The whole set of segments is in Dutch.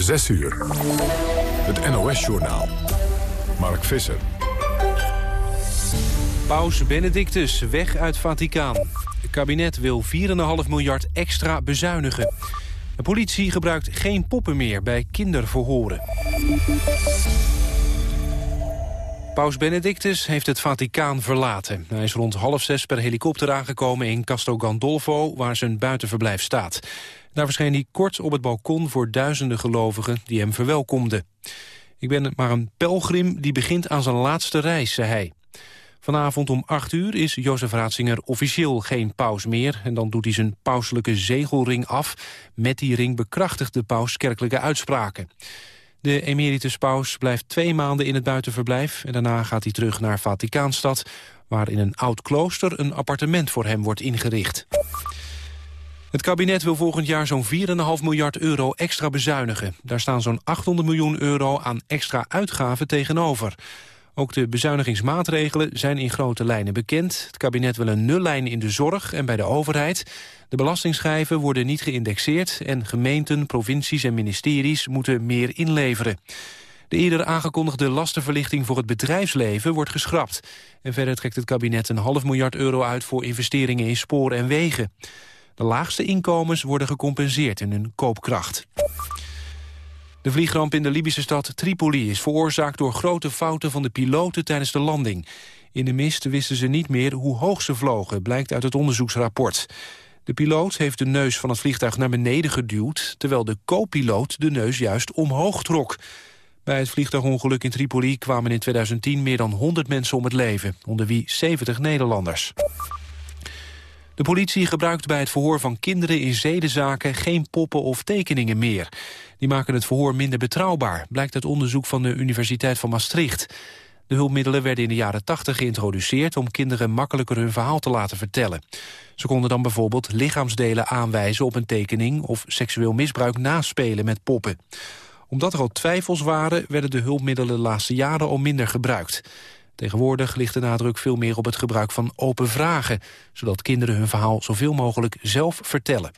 6 uur. Het NOS-journaal. Mark Visser. Paus Benedictus weg uit Vaticaan. Het kabinet wil 4,5 miljard extra bezuinigen. De politie gebruikt geen poppen meer bij kinderverhoren. Paus Benedictus heeft het Vaticaan verlaten. Hij is rond half zes per helikopter aangekomen in Castel Gandolfo... waar zijn buitenverblijf staat. Daar verscheen hij kort op het balkon voor duizenden gelovigen... die hem verwelkomden. Ik ben maar een pelgrim die begint aan zijn laatste reis, zei hij. Vanavond om 8 uur is Jozef Ratzinger officieel geen paus meer... en dan doet hij zijn pauselijke zegelring af. Met die ring bekrachtigt de paus kerkelijke uitspraken. De emeritus paus blijft twee maanden in het buitenverblijf... en daarna gaat hij terug naar Vaticaanstad... waar in een oud klooster een appartement voor hem wordt ingericht. Het kabinet wil volgend jaar zo'n 4,5 miljard euro extra bezuinigen. Daar staan zo'n 800 miljoen euro aan extra uitgaven tegenover. Ook de bezuinigingsmaatregelen zijn in grote lijnen bekend. Het kabinet wil een nullijn in de zorg en bij de overheid. De belastingschijven worden niet geïndexeerd... en gemeenten, provincies en ministeries moeten meer inleveren. De eerder aangekondigde lastenverlichting voor het bedrijfsleven wordt geschrapt. En verder trekt het kabinet een half miljard euro uit... voor investeringen in sporen en wegen. De laagste inkomens worden gecompenseerd in hun koopkracht. De vliegramp in de Libische stad Tripoli is veroorzaakt door grote fouten van de piloten tijdens de landing. In de mist wisten ze niet meer hoe hoog ze vlogen, blijkt uit het onderzoeksrapport. De piloot heeft de neus van het vliegtuig naar beneden geduwd... terwijl de co-piloot de neus juist omhoog trok. Bij het vliegtuigongeluk in Tripoli kwamen in 2010 meer dan 100 mensen om het leven... onder wie 70 Nederlanders. De politie gebruikt bij het verhoor van kinderen in zedenzaken geen poppen of tekeningen meer. Die maken het verhoor minder betrouwbaar, blijkt uit onderzoek van de Universiteit van Maastricht. De hulpmiddelen werden in de jaren 80 geïntroduceerd om kinderen makkelijker hun verhaal te laten vertellen. Ze konden dan bijvoorbeeld lichaamsdelen aanwijzen op een tekening of seksueel misbruik naspelen met poppen. Omdat er al twijfels waren, werden de hulpmiddelen de laatste jaren al minder gebruikt. Tegenwoordig ligt de nadruk veel meer op het gebruik van open vragen... zodat kinderen hun verhaal zoveel mogelijk zelf vertellen.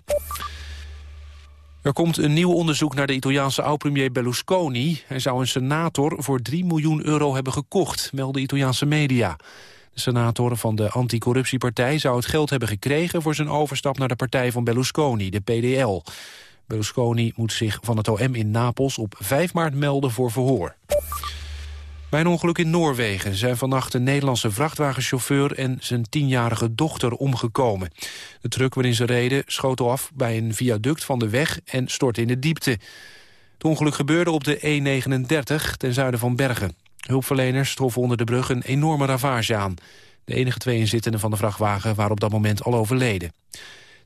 Er komt een nieuw onderzoek naar de Italiaanse oud-premier Berlusconi. Hij zou een senator voor 3 miljoen euro hebben gekocht, melden Italiaanse media. De senator van de anticorruptiepartij zou het geld hebben gekregen... voor zijn overstap naar de partij van Berlusconi, de PDL. Berlusconi moet zich van het OM in Napels op 5 maart melden voor verhoor. Bij een ongeluk in Noorwegen zijn vannacht een Nederlandse vrachtwagenchauffeur en zijn tienjarige dochter omgekomen. De truck waarin ze reden schoot af bij een viaduct van de weg en stortte in de diepte. Het ongeluk gebeurde op de E39 ten zuiden van Bergen. Hulpverleners troffen onder de brug een enorme ravage aan. De enige twee inzittenden van de vrachtwagen waren op dat moment al overleden.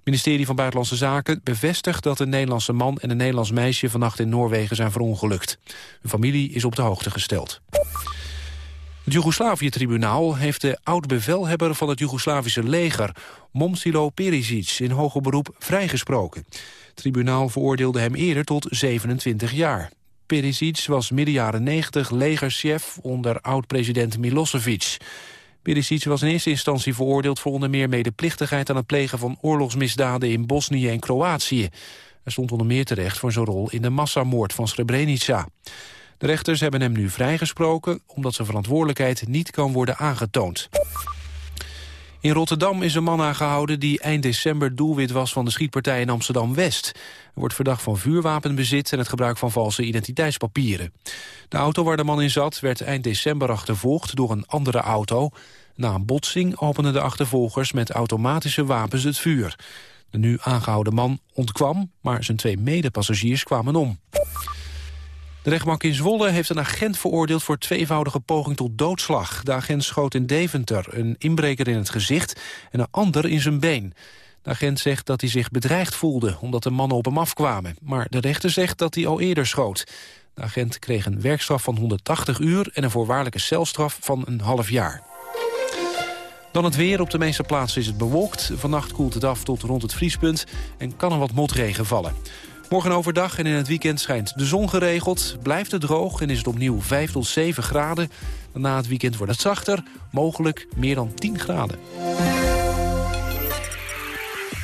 Ministerie van Buitenlandse Zaken bevestigt dat een Nederlandse man en een Nederlands meisje vannacht in Noorwegen zijn verongelukt. Hun familie is op de hoogte gesteld. Het Joegoslavië-tribunaal heeft de oud-bevelhebber van het Joegoslavische leger, Momsilo Perisic, in hoger beroep vrijgesproken. Het tribunaal veroordeelde hem eerder tot 27 jaar. Perisic was midden jaren 90 legerchef onder oud-president Milosevic. Perisic was in eerste instantie veroordeeld voor onder meer medeplichtigheid aan het plegen van oorlogsmisdaden in Bosnië en Kroatië. Hij stond onder meer terecht voor zijn rol in de massamoord van Srebrenica. De rechters hebben hem nu vrijgesproken omdat zijn verantwoordelijkheid niet kan worden aangetoond. In Rotterdam is een man aangehouden die eind december doelwit was van de schietpartij in Amsterdam-West. Hij wordt verdacht van vuurwapenbezit en het gebruik van valse identiteitspapieren. De auto waar de man in zat werd eind december achtervolgd door een andere auto. Na een botsing openden de achtervolgers met automatische wapens het vuur. De nu aangehouden man ontkwam, maar zijn twee medepassagiers kwamen om. De rechtbank in Zwolle heeft een agent veroordeeld voor tweevoudige poging tot doodslag. De agent schoot in Deventer een inbreker in het gezicht en een ander in zijn been. De agent zegt dat hij zich bedreigd voelde omdat de mannen op hem afkwamen. Maar de rechter zegt dat hij al eerder schoot. De agent kreeg een werkstraf van 180 uur en een voorwaardelijke celstraf van een half jaar. Dan het weer. Op de meeste plaatsen is het bewolkt. Vannacht koelt het af tot rond het vriespunt en kan er wat motregen vallen. Morgen overdag en in het weekend schijnt de zon geregeld. Blijft het droog en is het opnieuw 5 tot 7 graden. Na het weekend wordt het zachter, mogelijk meer dan 10 graden.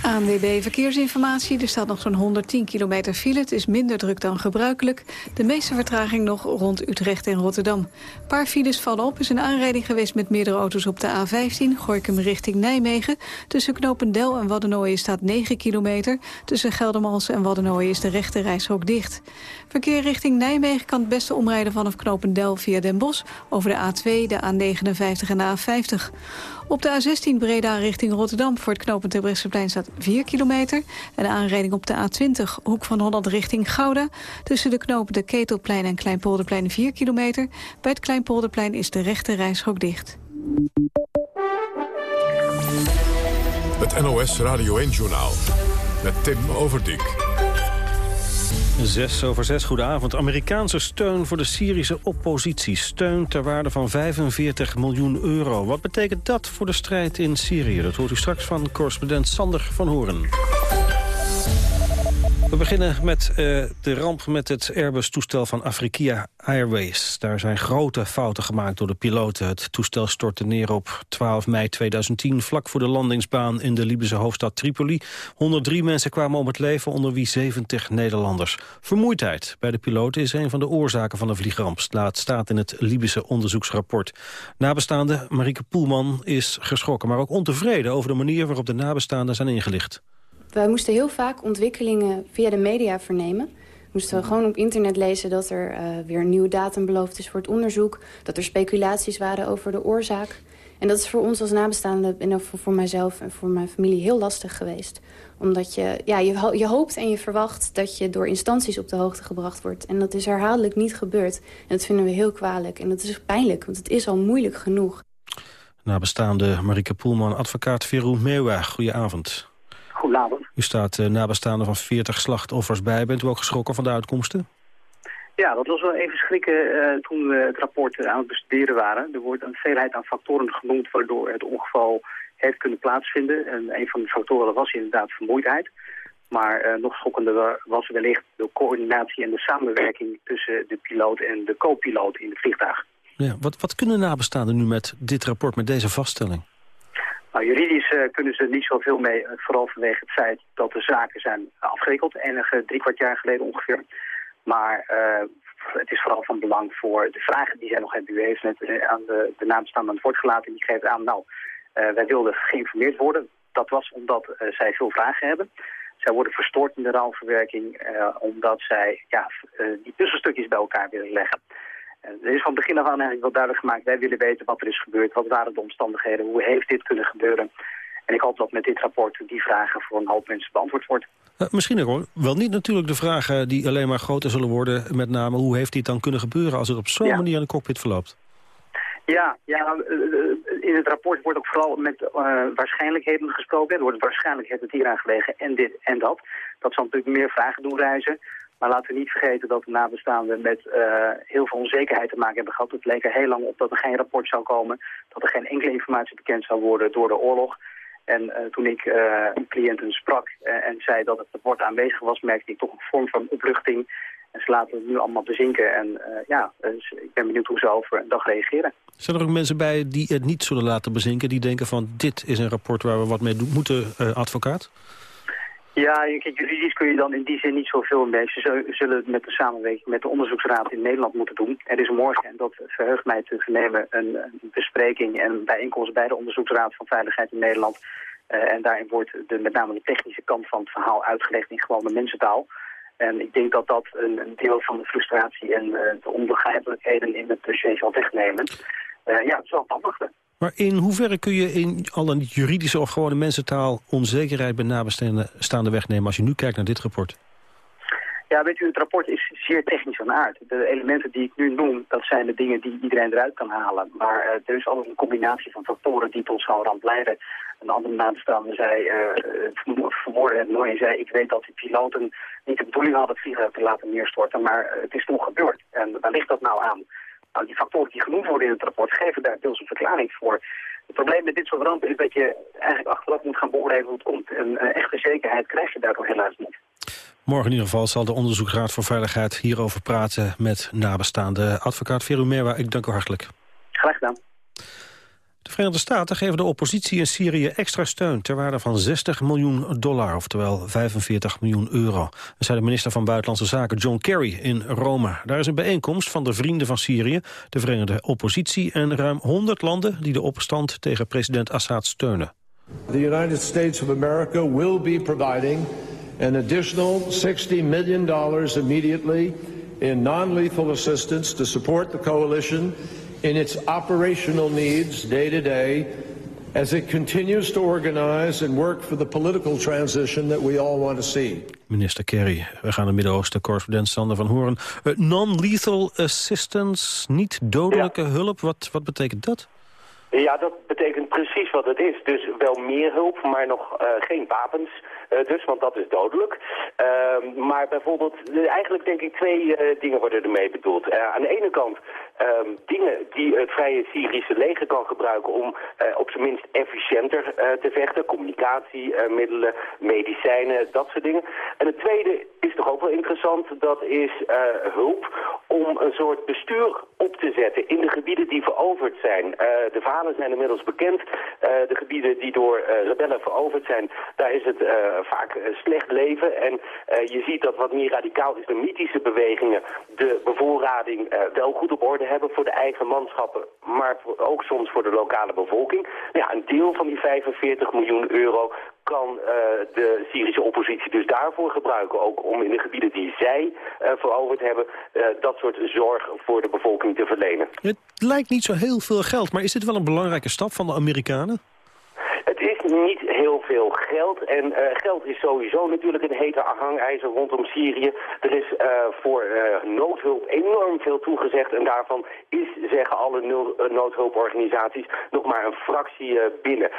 ANWB Verkeersinformatie. Er staat nog zo'n 110 kilometer file. Het is minder druk dan gebruikelijk. De meeste vertraging nog rond Utrecht en Rotterdam. Een paar files vallen op. Is een aanrijding geweest met meerdere auto's op de A15. Gorkum richting Nijmegen. Tussen Knopendel en Waddenooien staat 9 kilometer. Tussen Geldermalsen en Waddenooien is de rechte reishok dicht. Verkeer richting Nijmegen kan het beste omrijden vanaf Knopendel via Den Bosch... over de A2, de A59 en de A50. Op de A16 Breda richting Rotterdam voor het knooppunt Terbrechtseplein staat 4 kilometer. En de aanrijding op de A20 Hoek van Holland richting Gouda. Tussen de knopen de Ketelplein en Kleinpolderplein 4 kilometer. Bij het Kleinpolderplein is de rechte reishok dicht. Het NOS Radio 1-journaal met Tim Overdijk. Zes over zes, goedenavond. Amerikaanse steun voor de Syrische oppositie. Steun ter waarde van 45 miljoen euro. Wat betekent dat voor de strijd in Syrië? Dat hoort u straks van correspondent Sander van Horen. We beginnen met uh, de ramp met het Airbus-toestel van Afrika Airways. Daar zijn grote fouten gemaakt door de piloten. Het toestel stortte neer op 12 mei 2010... vlak voor de landingsbaan in de Libische hoofdstad Tripoli. 103 mensen kwamen om het leven, onder wie 70 Nederlanders. Vermoeidheid bij de piloten is een van de oorzaken van de vliegramp. Staat in het Libische onderzoeksrapport. Nabestaande Marieke Poelman is geschrokken... maar ook ontevreden over de manier waarop de nabestaanden zijn ingelicht. Wij moesten heel vaak ontwikkelingen via de media vernemen. We moesten gewoon op internet lezen dat er uh, weer een nieuwe datum beloofd is voor het onderzoek. Dat er speculaties waren over de oorzaak. En dat is voor ons als nabestaande en voor, voor mijzelf en voor mijn familie heel lastig geweest. Omdat je, ja, je, je hoopt en je verwacht dat je door instanties op de hoogte gebracht wordt. En dat is herhaaldelijk niet gebeurd. En dat vinden we heel kwalijk. En dat is pijnlijk, want het is al moeilijk genoeg. Nabestaande Marike Poelman, advocaat Veru Mewa. Goedenavond. Goedenavond. U staat uh, nabestaande van 40 slachtoffers bij. Bent u ook geschrokken van de uitkomsten? Ja, dat was wel even schrikken uh, toen we het rapport aan het bestuderen waren. Er wordt een veelheid aan factoren genoemd waardoor het ongeval heeft kunnen plaatsvinden. En een van de factoren was inderdaad vermoeidheid. Maar uh, nog schokkender was wellicht de coördinatie en de samenwerking tussen de piloot en de co-piloot in het vliegtuig. Ja, wat, wat kunnen nabestaanden nu met dit rapport, met deze vaststelling? Juridisch uh, kunnen ze niet zoveel mee, eh, vooral vanwege het feit dat de zaken zijn afgewikkeld, enige drie kwart jaar geleden ongeveer. Maar uh, het is vooral van belang voor de vragen die zij nog hebben. U heeft net aan de, de naam staan aan het woord gelaten die geeft aan, nou, wij wilden geïnformeerd worden. Dat was omdat zij veel vragen hebben. Zij worden verstoord in de rouwverwerking omdat zij ja, die puzzelstukjes bij elkaar willen leggen. Er is van begin af aan eigenlijk wel duidelijk gemaakt, wij willen weten wat er is gebeurd, wat waren de omstandigheden, hoe heeft dit kunnen gebeuren. En ik hoop dat met dit rapport die vragen voor een hoop mensen beantwoord wordt. Uh, misschien ook wel niet natuurlijk de vragen die alleen maar groter zullen worden. Met name hoe heeft dit dan kunnen gebeuren als het op zo'n manier in de cockpit verloopt? Ja, ja, eh, eh, in het rapport wordt ook vooral met uh, waarschijnlijkheden gesproken. Er wordt waarschijnlijk het hier aan gelegen en dit en dat. Dat zal natuurlijk meer vragen doen reizen. Maar laten we niet vergeten dat de nabestaanden met uh, heel veel onzekerheid te maken hebben gehad. Het leek er heel lang op dat er geen rapport zou komen. Dat er geen enkele informatie bekend zou worden door de oorlog. En uh, toen ik uh, een cliënten sprak en zei dat het rapport aanwezig was, merkte ik toch een vorm van opluchting. En ze laten het nu allemaal bezinken. En ja, dus ik ben benieuwd hoe ze over een dag reageren. Zijn er ook mensen bij die het niet zullen laten bezinken? Die denken van dit is een rapport waar we wat mee moeten, advocaat? Ja, juridisch kun je dan in die zin niet zoveel mee. Ze zullen het met de samenwerking met de onderzoeksraad in Nederland moeten doen. Er is morgen, en dat verheugt mij te vernemen, een, bespreking en bijeenkomst bij de onderzoeksraad van Veiligheid in Nederland. Uh, en daarin wordt de, met name de technische kant van het verhaal uitgelegd in gewone mensentaal. En ik denk dat dat een, deel van de frustratie en uh, de onbegrijpelijkheden in het dossier zal wegnemen. Uh, ja, het is afwachten. Maar in hoeverre kun je in alle juridische of gewone mensentaal onzekerheid bij nabestaande wegnemen als je nu kijkt naar dit rapport? Ja, weet u, het rapport is zeer technisch van aard. De elementen die ik nu noem, dat zijn de dingen die iedereen eruit kan halen. Maar uh, er is altijd een combinatie van factoren die tot zo'n ramp leiden. Een andere nabestaande zei, uh, vermoorden het mooi, zei, ik weet dat die piloten niet de bedoeling hadden het vliegtuig te laten neerstorten, maar het is toch gebeurd. En waar ligt dat nou aan? Nou, die factoren die genoemd worden in het rapport geven daar deels een verklaring voor. Het probleem met dit soort rampen is dat je eigenlijk achteraf moet gaan beoordelen hoe het komt. En uh, echte zekerheid krijg je daardoor helaas niet. Morgen in ieder geval zal de Onderzoeksraad voor Veiligheid hierover praten met nabestaande advocaat Veru Merwa. Ik dank u hartelijk. Graag gedaan. De Verenigde Staten geven de oppositie in Syrië extra steun... ter waarde van 60 miljoen dollar, oftewel 45 miljoen euro. Dat zei de minister van Buitenlandse Zaken John Kerry in Rome. Daar is een bijeenkomst van de Vrienden van Syrië... de Verenigde Oppositie en ruim 100 landen... die de opstand tegen president Assad steunen. The United States of America will be providing an additional 60 million dollars immediately in non-lethal assistance to support the coalition in its operational needs day to day as it continues to organize and work for the political transition that we all want to see. Minister Kerry, we gaan de Midden-Oosten correspondent Sander van Horen. Uh, Non-lethal assistance, niet dodelijke ja. hulp, wat, wat betekent dat? Ja, dat betekent precies wat het is. Dus wel meer hulp, maar nog uh, geen wapens. Uh, dus, want dat is dodelijk. Uh, maar bijvoorbeeld, eigenlijk denk ik twee dingen worden ermee bedoeld. aan de ene kant um, dingen die het Vrije Syrische leger kan gebruiken om uh, op zijn minst efficiënter uh, te vechten. Communicatiemiddelen, medicijnen, dat soort dingen. En het tweede is toch ook wel interessant, dat is hulp om een soort bestuur op te zetten in de gebieden die veroverd zijn. de verhalen zijn inmiddels bekend. de gebieden die door rebellen veroverd zijn, daar is het vaak slecht leven. En je ziet dat wat meer radicaal islamitische bewegingen de bevoorrading wel goed op orde hebben voor de eigen manschappen, maar ook soms voor de lokale bevolking. Ja, een deel van die 45 miljoen euro kan uh, de Syrische oppositie dus daarvoor gebruiken. Ook om in de gebieden die zij uh, veroverd hebben... Uh, dat soort zorg voor de bevolking te verlenen. Het lijkt niet zo heel veel geld, maar is dit wel een belangrijke stap van de Amerikanen? Niet heel veel geld. En uh, geld is sowieso natuurlijk een hete hangijzer rondom Syrië. Er is uh, voor uh, noodhulp enorm veel toegezegd. En daarvan is, zeggen alle noodhulporganisaties, nog maar een fractie binnen.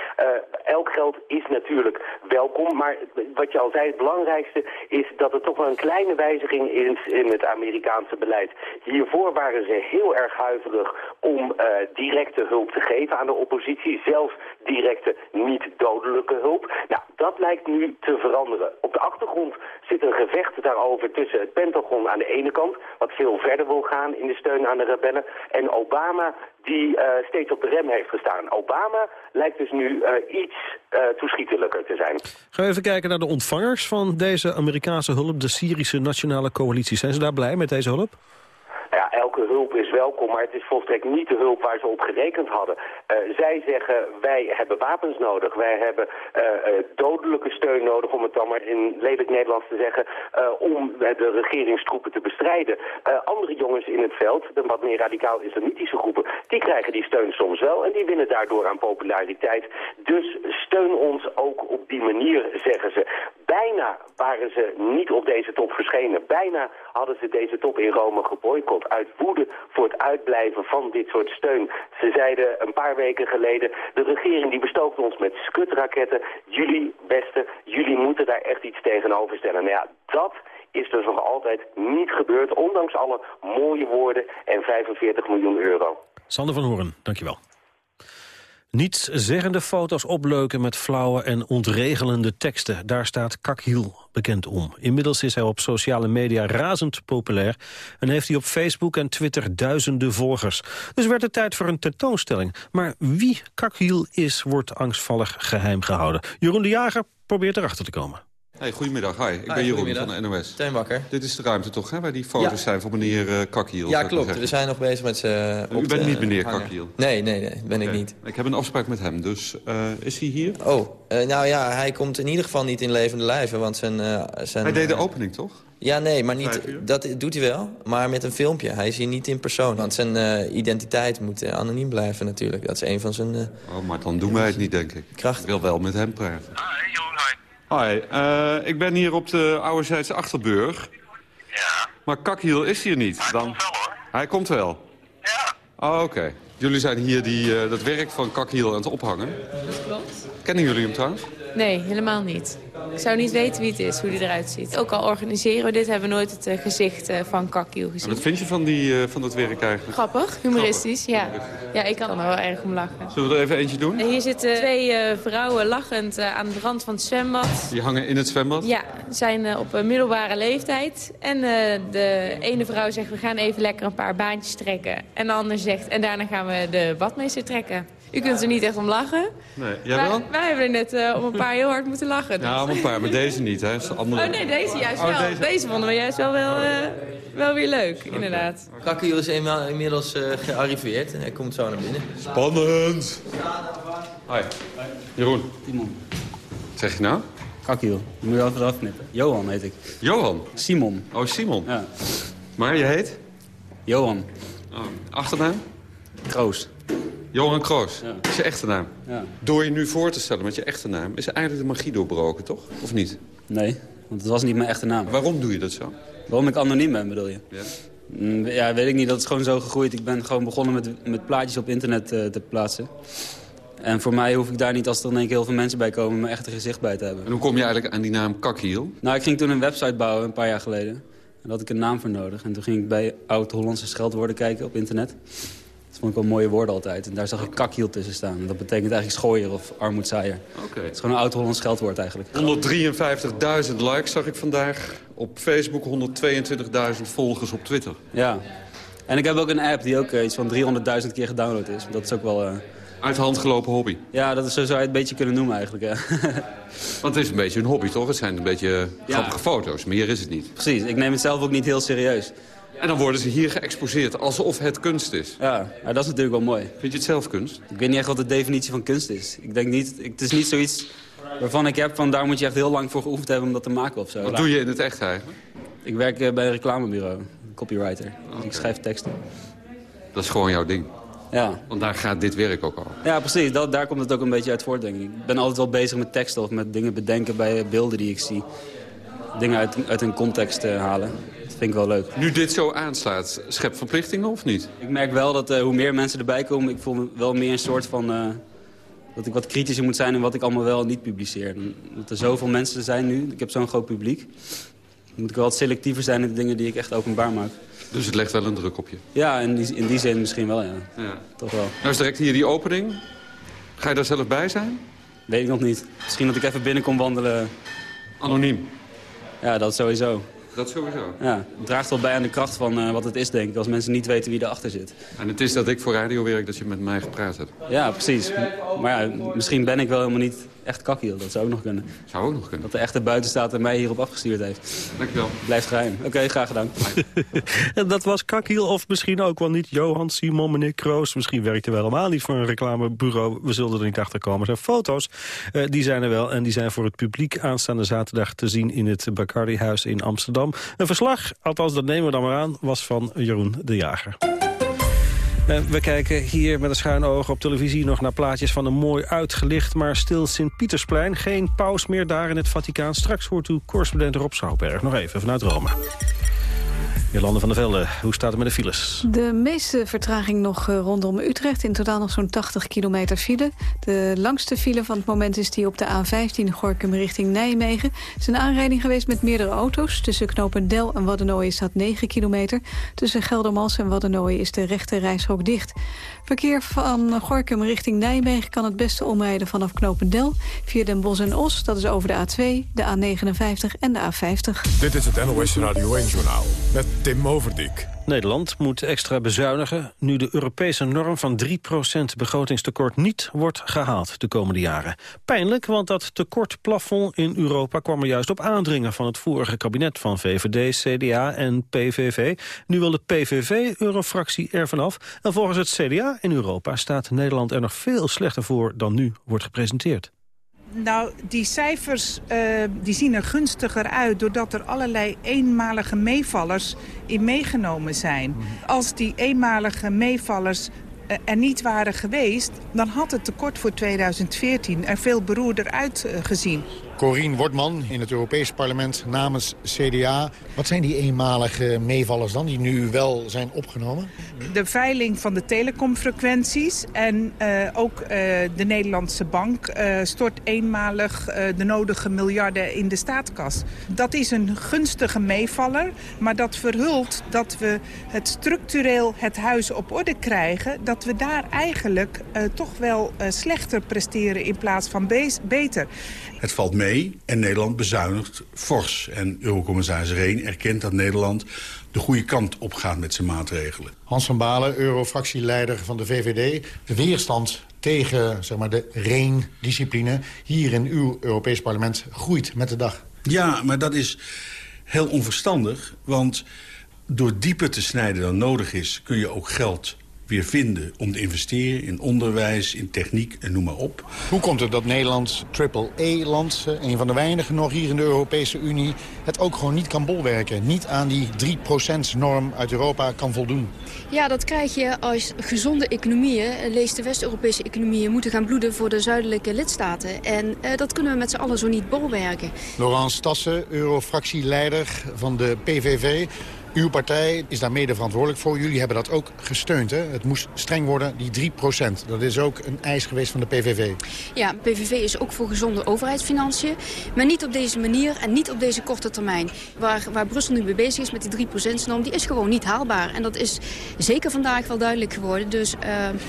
elk geld is natuurlijk welkom. Maar wat je al zei, het belangrijkste is dat er toch wel een kleine wijziging is in het Amerikaanse beleid. Hiervoor waren ze heel erg huiverig om directe hulp te geven aan de oppositie. Zelfs directe niet-dodelijke hulp. Nou, dat lijkt nu te veranderen. Op de achtergrond zit een gevecht daarover tussen het Pentagon aan de ene kant... wat veel verder wil gaan in de steun aan de rebellen... en Obama die uh, steeds op de rem heeft gestaan. Obama lijkt dus nu uh, iets uh, toeschietelijker te zijn. Gaan we even kijken naar de ontvangers van deze Amerikaanse hulp... de Syrische Nationale Coalitie. Zijn ze daar blij met deze hulp? Ja, elke hulp is welkom, maar het is volstrekt niet de hulp waar ze op gerekend hadden. Uh, zij zeggen, wij hebben wapens nodig, wij hebben uh, uh, dodelijke steun nodig, om het dan maar in lelijk Nederlands te zeggen, om de regeringstroepen te bestrijden. andere jongens in het veld, de wat meer radicaal-islamitische groepen, die krijgen die steun soms wel en die winnen daardoor aan populariteit. Dus steun ons ook op die manier, zeggen ze. Bijna waren ze niet op deze top verschenen. Bijna hadden ze deze top in Rome geboycott uit woede voor het uitblijven van dit soort steun. Ze zeiden een paar weken geleden, de regering die bestookt ons met skutraketten. Jullie, beste, jullie moeten daar echt iets tegenover stellen. Nou ja, dat is dus nog altijd niet gebeurd, ondanks alle mooie woorden en 45 miljoen euro. Sander van Horen, dankjewel. Niets zeggende foto's opleuken met flauwe en ontregelende teksten. Daar staat Kakhiel bekend om. Inmiddels is hij op sociale media razend populair... en heeft hij op Facebook en Twitter duizenden volgers. Dus werd het tijd voor een tentoonstelling. Maar wie Kakhiel is, wordt angstvallig geheim gehouden. Jeroen de Jager probeert erachter te komen. Hey, goedemiddag. Hi, ik ben Jeroen van de NOS. Teun Bakker. Dit is de ruimte toch, hè, waar die foto's ja. zijn van meneer uh, Kakkiel? Ja, klopt. We zijn nog bezig met ze U bent niet meneer Kakkiel? Nee, nee, nee, ben okay. ik niet. Ik heb een afspraak met hem, dus uh, is hij hier? Oh, uh, nou ja, hij komt in ieder geval niet in levende lijven, want zijn... zijn hij deed de opening, toch? Ja, nee, maar niet, dat doet hij wel, maar met een filmpje. Hij is hier niet in persoon, want zijn uh, identiteit moet uh, anoniem blijven natuurlijk. Dat is een van zijn... Uh, oh, maar dan doen wij het niet, denk ik. Kracht. Ik wil wel met hem praten. Ah, hey, Jeroen, hi. Hi, uh, ik ben hier op de Ouderzijds Achterburg. Ja. Maar Kakhiel is hier niet. Hij Dan... komt wel, hoor. Hij komt wel? Ja. Oh, oké. Okay. Jullie zijn hier die, uh, dat werk van Kakhiel aan het ophangen. Dat klopt. Kennen jullie hem trouwens? Nee, helemaal niet. Ik zou niet weten wie het is, hoe hij eruit ziet. Ook al organiseren we dit, hebben we nooit het uh, gezicht uh, van Kakkiel gezien. En wat vind je van, die, uh, van dat werk eigenlijk? Grappig, humoristisch, Grappig. ja. Ja, ik kan er wel erg om lachen. Zullen we er even eentje doen? En hier zitten twee vrouwen lachend aan de rand van het zwembad. Die hangen in het zwembad? Ja, zijn op een middelbare leeftijd. En de ene vrouw zegt, we gaan even lekker een paar baantjes trekken. En de ander zegt, en daarna gaan we de badmeester trekken. U kunt er niet echt om lachen. Nee, jij wel? Wij, wij hebben er net uh, om een paar heel hard moeten lachen. Dus. Ja, om een paar, maar deze niet, hè? Andere... Oh nee, deze juist oh, wel. Deze... deze... vonden we juist wel, wel, uh, wel weer leuk, okay. inderdaad. Kakkiel is eenmaal, inmiddels uh, gearriveerd. Hij komt zo naar binnen. Spannend! Hoi. Jeroen. Timon. Wat zeg je nou? Kakkiel. Je moet je even afknippen. Johan heet ik. Johan? Simon. Oh, Simon. Ja. Maar je heet? Johan. Oh, achternaam? Kroos. Johan Kroos, ja. dat is je echte naam. Ja. Door je nu voor te stellen met je echte naam... is eigenlijk de magie doorbroken, toch? Of niet? Nee, want het was niet mijn echte naam. Waarom doe je dat zo? Waarom ik anoniem ben, bedoel je? Ja. Mm, ja, weet ik niet. Dat is gewoon zo gegroeid. Ik ben gewoon begonnen met, met plaatjes op internet uh, te plaatsen. En voor mij hoef ik daar niet, als er in één keer heel veel mensen bij komen... mijn echte gezicht bij te hebben. En hoe kom je eigenlijk aan die naam Kakhiel? Nou, ik ging toen een website bouwen, een paar jaar geleden. En daar had ik een naam voor nodig. En toen ging ik bij oud-Hollandse scheldwoorden kijken op internet. Vond ik wel mooie woorden altijd. En daar zag ik kakhiel tussen staan. En dat betekent eigenlijk schooier of armoedzaaier. Het is gewoon een oud-Hollands scheldwoord eigenlijk. 153.000 likes zag ik vandaag op Facebook. 122.000 volgers op Twitter. Ja. En ik heb ook een app die ook uh, iets van 300.000 keer gedownload is. Dat is ook wel... Uh... Uit de hand gelopen hobby. Ja, dat is, zo zou je het een beetje kunnen noemen eigenlijk. Ja. Want het is een beetje een hobby, toch? Het zijn een beetje grappige ja. foto's. Meer is het niet. Precies. Ik neem het zelf ook niet heel serieus. En dan worden ze hier geëxposeerd alsof het kunst is. Ja, maar dat is natuurlijk wel mooi. Vind je het zelf kunst? Ik weet niet echt wat de definitie van kunst is. Ik denk niet, het is niet zoiets waarvan ik heb van daar moet je echt heel lang voor geoefend hebben om dat te maken of zo. Wat doe je in het echt eigenlijk? Ik werk eh, bij een reclamebureau, copywriter. Dus ik schrijf teksten. Dat is gewoon jouw ding? Ja. Want daar gaat dit werk ook al. Ja, precies. Dat, daar komt het ook een beetje uit voort, denk ik. Ik ben altijd wel bezig met teksten of met dingen bedenken bij beelden die ik zie. Dingen uit, uit een context uh, halen vind ik wel leuk. Nu dit zo aanslaat, schep verplichtingen of niet? Ik merk wel dat uh, hoe meer mensen erbij komen, ik voel me wel meer een soort van... Uh, dat ik wat kritischer moet zijn in wat ik allemaal wel niet publiceer. Dat er zoveel mensen zijn nu, ik heb zo'n groot publiek. Dan moet ik wel wat selectiever zijn in de dingen die ik echt openbaar maak. Dus het legt wel een druk op je? Ja, in die, in die zin misschien wel, ja. ja. Toch wel. Nou is direct hier die opening. Ga je daar zelf bij zijn? Weet ik nog niet. Misschien dat ik even binnenkom wandelen. Anoniem? Ja, dat sowieso. Dat sowieso. Ja, het draagt wel bij aan de kracht van uh, wat het is, denk ik, als mensen niet weten wie erachter zit. En het is dat ik voor radio werk dat je met mij gepraat hebt. Ja, precies. Maar ja, misschien ben ik wel helemaal niet echt kakkiel. Dat zou ook nog kunnen. Zou ook nog kunnen. Dat de echte buitenstaat mij hierop afgestuurd heeft. Dankjewel. Blijft geheim. Oké, graag gedaan. en dat was kakkiel of misschien ook wel niet Johan, Simon, meneer Kroos. Misschien werkte wel helemaal niet voor een reclamebureau. We zullen er niet achter komen. Er zijn foto's, uh, die zijn er wel. En die zijn voor het publiek aanstaande zaterdag te zien in het Bacardi-huis in Amsterdam. Een verslag, althans dat nemen we dan maar aan, was van Jeroen de Jager. Eh, we kijken hier met een schuin oog op televisie nog naar plaatjes van een mooi uitgelicht, maar stil Sint-Pietersplein. Geen paus meer daar in het Vaticaan. Straks hoort u correspondent Rob Schouwberg nog even vanuit Rome. Jolande van der Velde, hoe staat het met de files? De meeste vertraging nog eh, rondom Utrecht. In totaal nog zo'n 80 kilometer file. De langste file van het moment is die op de A15 Gorkum richting Nijmegen. Het is een aanrijding geweest met meerdere auto's. Tussen Knopendel en Waddenooien staat 9 kilometer. Tussen Geldermals en Waddenooien is de rechte reishok dicht. Verkeer van Gorkum richting Nijmegen kan het beste omrijden vanaf Knopendel... via Den Bosch en Os, dat is over de A2, de A59 en de A50. Dit is het NOS Radio 1-journaal met Tim Overdijk. Nederland moet extra bezuinigen nu de Europese norm van 3% begrotingstekort niet wordt gehaald de komende jaren. Pijnlijk, want dat tekortplafond in Europa kwam er juist op aandringen van het vorige kabinet van VVD, CDA en PVV. Nu wil de PVV-eurofractie er vanaf. En volgens het CDA in Europa staat Nederland er nog veel slechter voor dan nu wordt gepresenteerd. Nou, die cijfers uh, die zien er gunstiger uit... doordat er allerlei eenmalige meevallers in meegenomen zijn. Mhm. Als die eenmalige meevallers uh, er niet waren geweest... dan had het tekort voor 2014 er veel beroerder uitgezien. Corien Wortman in het Europees Parlement namens CDA. Wat zijn die eenmalige meevallers dan die nu wel zijn opgenomen? De veiling van de telecomfrequenties en uh, ook uh, de Nederlandse bank uh, stort eenmalig de nodige miljarden in de staatskas. Dat is een gunstige meevaller, maar dat verhult dat we het structureel het huis op orde krijgen. Dat we daar eigenlijk toch wel slechter presteren in plaats van beter. Het valt mee mee en Nederland bezuinigt fors. En Eurocommissaris Reen erkent dat Nederland de goede kant op gaat met zijn maatregelen. Hans van Balen, eurofractieleider van de VVD. De weerstand tegen zeg maar, de Reen-discipline hier in uw Europees parlement groeit met de dag. Ja, maar dat is heel onverstandig, want door dieper te snijden dan nodig is... kun je ook geld weer vinden om te investeren in onderwijs, in techniek en noem maar op. Hoe komt het dat Nederland, triple-E-land, een van de weinigen nog hier in de Europese Unie... het ook gewoon niet kan bolwerken, niet aan die 3%-norm uit Europa kan voldoen? Ja, dat krijg je als gezonde economieën, lees de West-Europese economieën... moeten gaan bloeden voor de zuidelijke lidstaten. En uh, dat kunnen we met z'n allen zo niet bolwerken. Laurence Tassen, eurofractieleider van de PVV... Uw partij is daar mede verantwoordelijk voor. Jullie hebben dat ook gesteund. Hè? Het moest streng worden, die 3% Dat is ook een eis geweest van de PVV. Ja, PVV is ook voor gezonde overheidsfinanciën. Maar niet op deze manier en niet op deze korte termijn. Waar, waar Brussel nu mee bezig is met die 3%-norm, die is gewoon niet haalbaar. En dat is zeker vandaag wel duidelijk geworden. Dus, uh...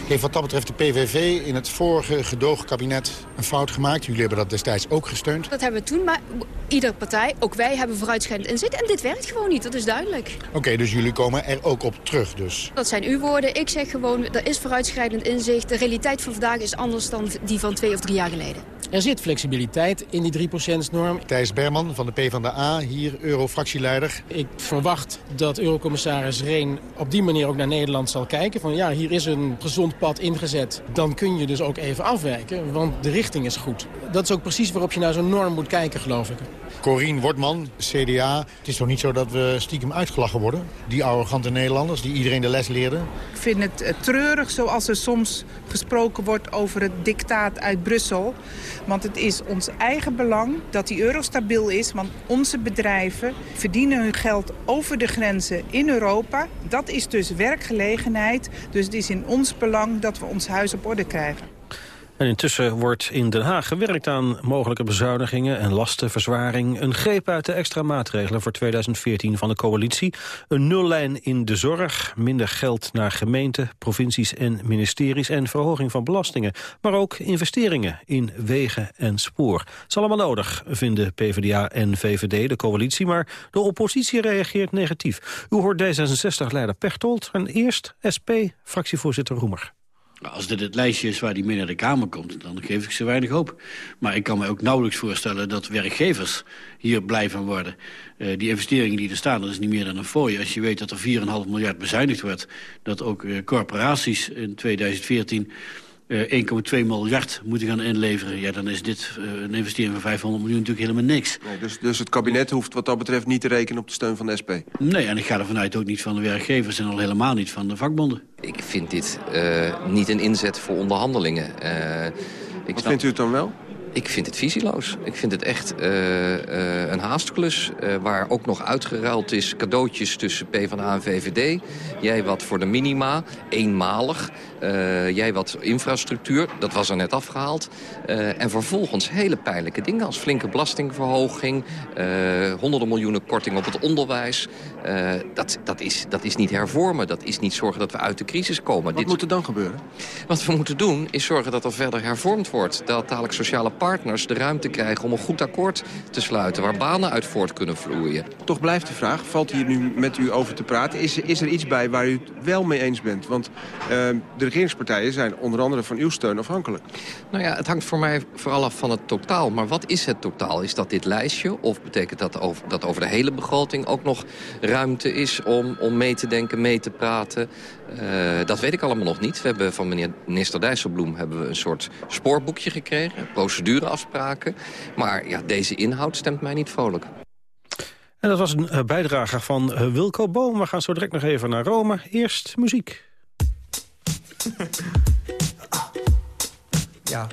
Heeft wat dat betreft de PVV in het vorige gedoogkabinet een fout gemaakt? Jullie hebben dat destijds ook gesteund. Dat hebben we toen, maar iedere partij, ook wij, hebben vooruitschrijdend inzicht. En dit werkt gewoon niet, dat is duidelijk. Oké, dus jullie komen er ook op terug dus? Dat zijn uw woorden. Ik zeg gewoon, er is vooruitschrijdend inzicht. De realiteit van vandaag is anders dan die van twee of drie jaar geleden. Er zit flexibiliteit in die 3%-norm. Thijs Berman van de PvdA, hier eurofractieleider. Ik verwacht dat eurocommissaris Reen op die manier ook naar Nederland zal kijken. Van ja, hier is een gezond pad ingezet. Dan kun je dus ook even afwijken, want de richting is goed. Dat is ook precies waarop je naar zo'n norm moet kijken, geloof ik. Corien Wortman, CDA. Het is toch niet zo dat we stiekem uitgelachen worden? Die arrogante Nederlanders die iedereen de les leerden? Ik vind het eh, treurig zoals er soms gesproken wordt over het dictaat uit Brussel. Want het is ons eigen belang dat die euro stabiel is. Want onze bedrijven verdienen hun geld over de grenzen in Europa. Dat is dus werkgelegenheid. Dus het is in ons belang dat we ons huis op orde krijgen. En intussen wordt in Den Haag gewerkt aan mogelijke bezuinigingen en lastenverzwaring. Een greep uit de extra maatregelen voor 2014 van de coalitie. Een nullijn in de zorg, minder geld naar gemeenten, provincies en ministeries... en verhoging van belastingen, maar ook investeringen in wegen en spoor. Het is allemaal nodig, vinden PvdA en VVD, de coalitie... maar de oppositie reageert negatief. U hoort D66-leider Pechtold en eerst SP-fractievoorzitter Roemer. Nou, als dit het lijstje is waar die mee naar de Kamer komt... dan geef ik ze weinig hoop. Maar ik kan me ook nauwelijks voorstellen dat werkgevers hier blij van worden. Uh, die investeringen die er staan, dat is niet meer dan een fooi. Als je weet dat er 4,5 miljard bezuinigd wordt... dat ook uh, corporaties in 2014 1,2 eh, miljard moeten gaan inleveren... ja, dan is dit uh, een investering van 500 miljoen natuurlijk helemaal niks. Nee, dus, dus het kabinet hoeft wat dat betreft niet te rekenen op de steun van de SP? Nee, en ik ga er vanuit ook niet van de werkgevers... en al helemaal niet van de vakbonden. Ik vind dit uh, niet een inzet voor onderhandelingen. ik wat vindt u het dan wel? Ik vind het visieloos. Ik vind het echt uh, uh, een haastklus. Uh, waar ook nog uitgeruild is cadeautjes tussen PvdA en VVD. Jij wat voor de minima, eenmalig. jij wat infrastructuur, dat was er net afgehaald. en vervolgens hele pijnlijke dingen als flinke belastingverhoging. honderden miljoenen korting op het onderwijs. Dat, dat, is, dat is niet hervormen. Dat is niet zorgen dat we uit de crisis komen. Wat Dit... moet er dan gebeuren? Wat we moeten doen is zorgen dat er verder hervormd wordt. Dat dadelijk sociale partners de ruimte krijgen om een goed akkoord te sluiten... waar banen uit voort kunnen vloeien. Toch blijft de vraag, valt hier nu met u over te praten... is, is er iets bij waar u het wel mee eens bent? Want uh, de regeringspartijen zijn onder andere van uw steun afhankelijk. Nou ja, het hangt voor mij vooral af van het totaal. Maar wat is het totaal? Is dat dit lijstje? Of betekent dat over, dat over de hele begroting ook nog ruimte is... om, om mee te denken, mee te praten... Uh, dat weet ik allemaal nog niet. We hebben van meneer minister Dijsselbloem hebben we een soort spoorboekje gekregen. Procedureafspraken. Maar ja, deze inhoud stemt mij niet vrolijk. En dat was een uh, bijdrage van uh, Wilco Boom. We gaan zo direct nog even naar Rome. Eerst muziek. ja.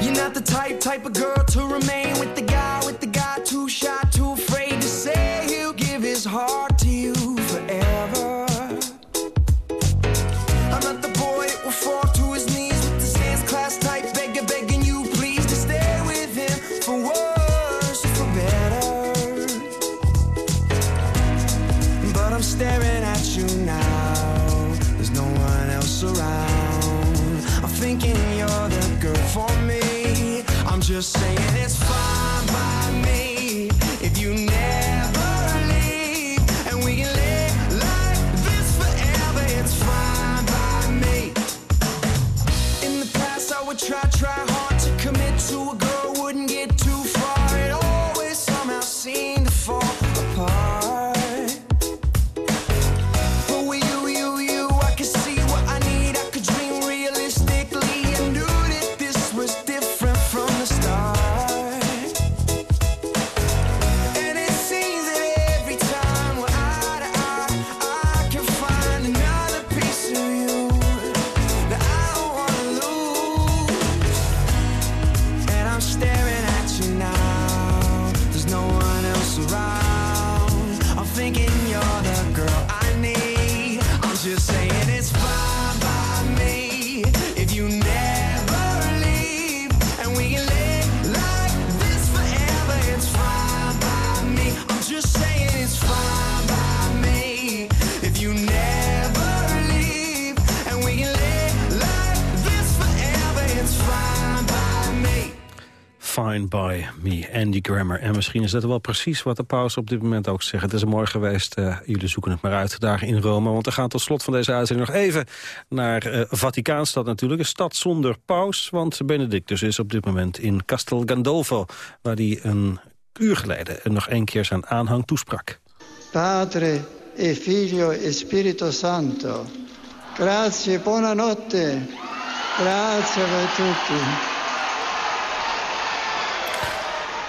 You're not the type, type of girl to remain with the guy, with the guy too shy, too is hard to you forever. I'm not the boy who will fall to his knees with the hands clasped tight, beggar, begging you please to stay with him for worse or for better. But I'm staring at you now. There's no one else around. I'm thinking you're the girl for me. I'm just saying it's. Andy Grammer. En misschien is dat wel precies wat de paus op dit moment ook zegt. Het is mooi geweest, eh, jullie zoeken het maar uit daar in Rome. Want we gaan tot slot van deze uitzending nog even naar uh, Vaticaanstad natuurlijk. Een stad zonder paus, want Benedictus is op dit moment in Castel Gandolfo... waar hij een uur geleden nog één keer zijn aanhang toesprak. Padre e e Spirito Santo. Grazie, buonanotte. Grazie a tutti.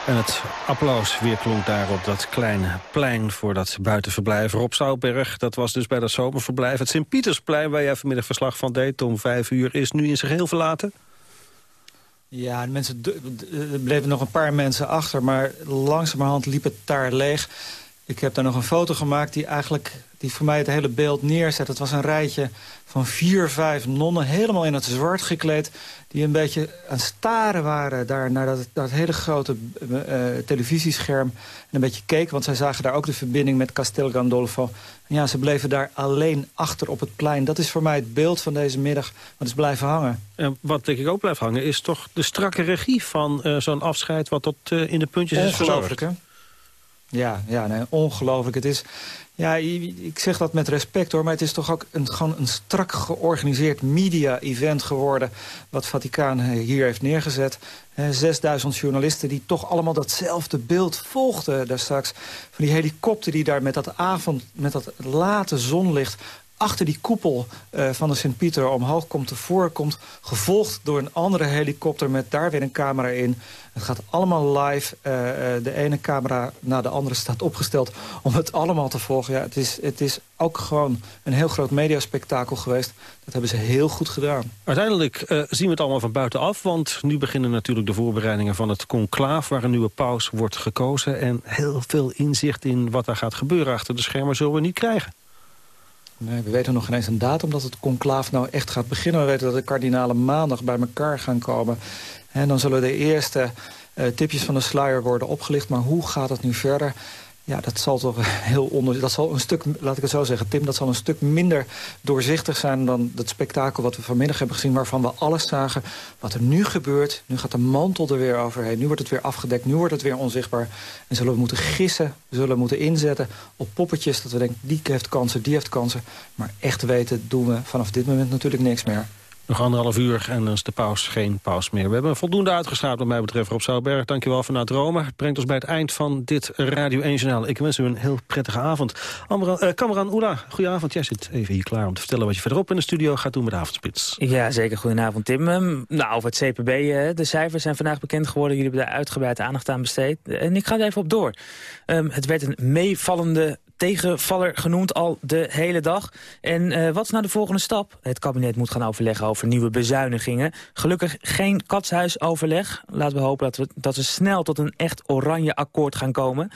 En het applaus weerklonk daar op dat kleine plein voor dat buitenverblijf. Rob Zoutberg, dat was dus bij dat zomerverblijf. Het Sint-Pietersplein, waar jij vanmiddag verslag van deed om vijf uur... is nu in zijn geheel verlaten? Ja, mensen, er bleven nog een paar mensen achter, maar langzamerhand liep het daar leeg. Ik heb daar nog een foto gemaakt die eigenlijk die voor mij het hele beeld neerzet. Het was een rijtje van vier, vijf nonnen, helemaal in het zwart gekleed... die een beetje aan het staren waren daar naar dat, dat hele grote uh, televisiescherm... en een beetje keken, want zij zagen daar ook de verbinding met Castel Gandolfo. En ja, ze bleven daar alleen achter op het plein. Dat is voor mij het beeld van deze middag, wat is blijven hangen. En wat denk ik ook blijft hangen, is toch de strakke regie van uh, zo'n afscheid... wat tot uh, in de puntjes is hè? Ja, ja nee, ongelooflijk. Het is, ja, ik zeg dat met respect hoor, maar het is toch ook een, gewoon een strak georganiseerd media-event geworden... wat Vaticaan hier heeft neergezet. 6000 journalisten die toch allemaal datzelfde beeld volgden daar straks. Van die helikopter die daar met dat avond, met dat late zonlicht achter die koepel uh, van de Sint-Pieter omhoog komt tevoren komt... gevolgd door een andere helikopter met daar weer een camera in. Het gaat allemaal live. Uh, uh, de ene camera na de andere staat opgesteld om het allemaal te volgen. Ja, het, is, het is ook gewoon een heel groot mediaspectakel geweest. Dat hebben ze heel goed gedaan. Uiteindelijk zien we het allemaal van buitenaf. Want nu beginnen natuurlijk de voorbereidingen van het conclaaf... waar een nieuwe paus wordt gekozen. En heel veel inzicht in wat daar gaat gebeuren achter de schermen zullen we niet krijgen. We weten nog geen eens een datum dat het conclaaf nou echt gaat beginnen. We weten dat de kardinalen maandag bij elkaar gaan komen. En dan zullen de eerste uh, tipjes van de sluier worden opgelicht. Maar hoe gaat het nu verder? Ja, dat zal toch heel onder... Dat zal een stuk, laat ik het zo zeggen, Tim, dat zal een stuk minder doorzichtig zijn dan het spektakel wat we vanmiddag hebben gezien, waarvan we alles zagen. Wat er nu gebeurt, nu gaat de mantel er weer overheen. Nu wordt het weer afgedekt, nu wordt het weer onzichtbaar. En zullen we moeten gissen, we zullen moeten inzetten op poppetjes. Dat we denken, die heeft kansen, die heeft kansen. Maar echt weten doen we vanaf dit moment natuurlijk niks meer. Nog anderhalf uur en dan is de paus geen paus meer. We hebben voldoende uitgeschaapt wat mij betreft Rob Zouberg. Dankjewel vanuit Rome. Het brengt ons bij het eind van dit Radio 1 Journaal. Ik wens u een heel prettige avond. Uh, Kamran Oela, goedenavond. Jij zit even hier klaar om te vertellen wat je verderop in de studio gaat doen met de avondspits. Ja, zeker. Goedenavond Tim. Um, nou, over het CPB, de cijfers zijn vandaag bekend geworden. Jullie hebben daar uitgebreid aandacht aan besteed. En ik ga er even op door. Um, het werd een meevallende tegenvaller genoemd al de hele dag. En uh, wat is nou de volgende stap? Het kabinet moet gaan overleggen over nieuwe bezuinigingen. Gelukkig geen katshuisoverleg. Laten we hopen dat we, dat we snel tot een echt oranje akkoord gaan komen.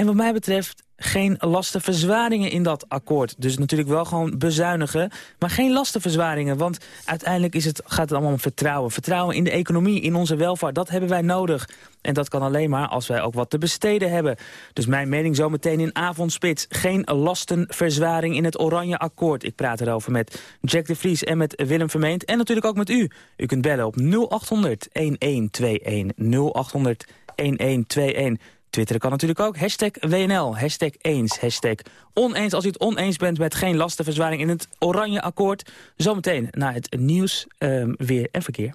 En wat mij betreft geen lastenverzwaringen in dat akkoord. Dus natuurlijk wel gewoon bezuinigen, maar geen lastenverzwaringen. Want uiteindelijk is het, gaat het allemaal om vertrouwen. Vertrouwen in de economie, in onze welvaart, dat hebben wij nodig. En dat kan alleen maar als wij ook wat te besteden hebben. Dus mijn mening zometeen in avondspits. Geen lastenverzwaring in het Oranje Akkoord. Ik praat erover met Jack de Vries en met Willem Vermeend. En natuurlijk ook met u. U kunt bellen op 0800 1121 0800 1121. Twitteren kan natuurlijk ook. Hashtag WNL, hashtag eens, hashtag oneens. Als u het oneens bent met geen lastenverzwaring in het Oranje Akkoord. Zometeen naar het nieuws, um, weer en verkeer.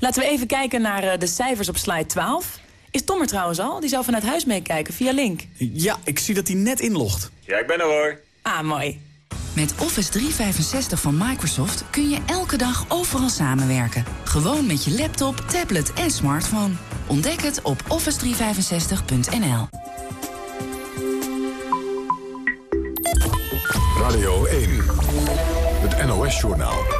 Laten we even kijken naar uh, de cijfers op slide 12. Is Tom er trouwens al? Die zou vanuit huis meekijken via Link. Ja, ik zie dat hij net inlogt. Ja, ik ben er hoor. Ah, mooi. Met Office 365 van Microsoft kun je elke dag overal samenwerken. Gewoon met je laptop, tablet en smartphone. Ontdek het op office365.nl. Radio 1, het NOS-journaal.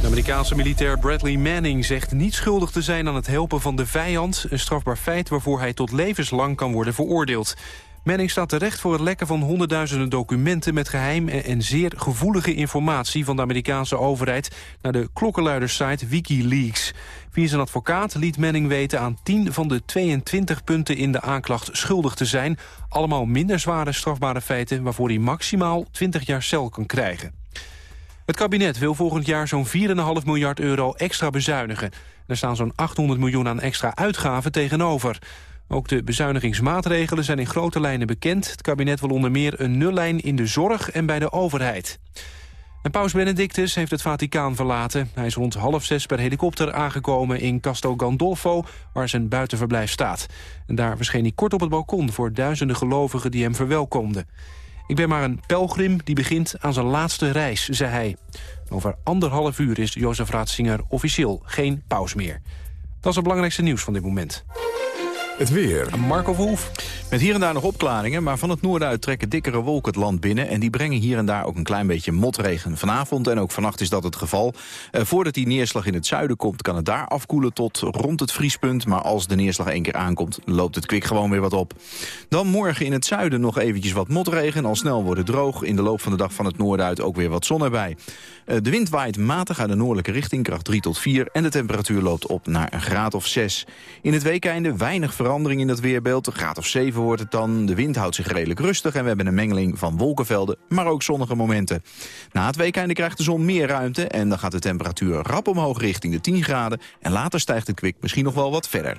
De Amerikaanse militair Bradley Manning zegt niet schuldig te zijn aan het helpen van de vijand. Een strafbaar feit waarvoor hij tot levenslang kan worden veroordeeld. Manning staat terecht voor het lekken van honderdduizenden documenten... met geheim en zeer gevoelige informatie van de Amerikaanse overheid... naar de klokkenluidersite Wikileaks. Via zijn advocaat liet Manning weten aan 10 van de 22 punten in de aanklacht schuldig te zijn. Allemaal minder zware strafbare feiten waarvoor hij maximaal 20 jaar cel kan krijgen. Het kabinet wil volgend jaar zo'n 4,5 miljard euro extra bezuinigen. Er staan zo'n 800 miljoen aan extra uitgaven tegenover. Ook de bezuinigingsmaatregelen zijn in grote lijnen bekend. Het kabinet wil onder meer een nullijn in de zorg en bij de overheid. En paus Benedictus heeft het Vaticaan verlaten. Hij is rond half zes per helikopter aangekomen in Castel Gandolfo... waar zijn buitenverblijf staat. En daar verscheen hij kort op het balkon voor duizenden gelovigen die hem verwelkomden. Ik ben maar een pelgrim die begint aan zijn laatste reis, zei hij. Over anderhalf uur is Jozef Ratzinger officieel geen paus meer. Dat is het belangrijkste nieuws van dit moment. Het weer. Marco Verhoef. Met hier en daar nog opklaringen, maar van het noorden uit trekken dikkere wolken het land binnen. En die brengen hier en daar ook een klein beetje motregen. Vanavond en ook vannacht is dat het geval. Eh, voordat die neerslag in het zuiden komt, kan het daar afkoelen tot rond het vriespunt. Maar als de neerslag één keer aankomt, loopt het kwik gewoon weer wat op. Dan morgen in het zuiden nog eventjes wat motregen. Al snel wordt het droog. In de loop van de dag van het noorden uit ook weer wat zon erbij. Uh, de wind waait matig uit de noordelijke richting, kracht 3 tot 4. En de temperatuur loopt op naar een graad of 6. In het weekeinde weinig verandering in dat weerbeeld. Een graad of 7 wordt het dan. De wind houdt zich redelijk rustig en we hebben een mengeling van wolkenvelden, maar ook zonnige momenten. Na het weekende krijgt de zon meer ruimte en dan gaat de temperatuur rap omhoog richting de 10 graden. En later stijgt het kwik misschien nog wel wat verder.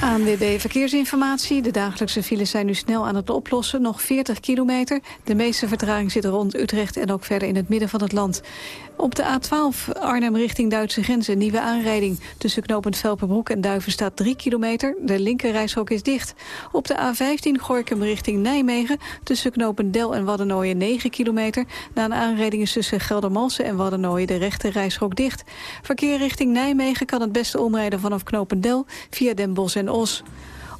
ANWB Verkeersinformatie. De dagelijkse files zijn nu snel aan het oplossen. Nog 40 kilometer. De meeste vertraging zit rond Utrecht en ook verder in het midden van het land. Op de A12 Arnhem richting Duitse grens een nieuwe aanrijding. Tussen knooppunt Velperbroek en Duiven staat 3 kilometer. De linkerrijstrook is dicht. Op de A15 Gorkum richting Nijmegen. Tussen knooppunt Del en Waddenooien 9 kilometer. Na een aanrijding is tussen Geldermalsen en Waddenooien de rechte rijstrook dicht. Verkeer richting Nijmegen kan het beste omrijden vanaf knooppunt Del via Den Bosch en Os.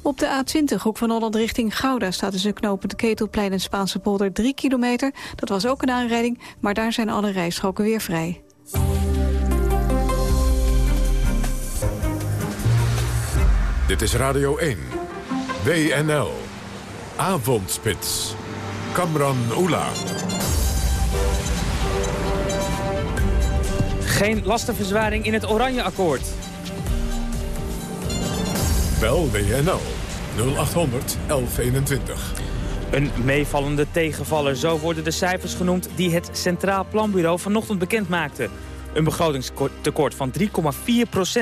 Op de A20, hoek van Holland richting Gouda... staat tussen knooppunt Ketelplein en Spaanse polder 3 kilometer. Dat was ook een aanrijding, maar daar zijn alle rijstroken weer vrij. Dit is Radio 1. WNL. Avondspits. Kamran Oela. Geen lastenverzwaring in het Oranje Akkoord. Bel WNL 0800 1121. Een meevallende tegenvaller, zo worden de cijfers genoemd... die het Centraal Planbureau vanochtend bekend maakte. Een begrotingstekort van 3,4%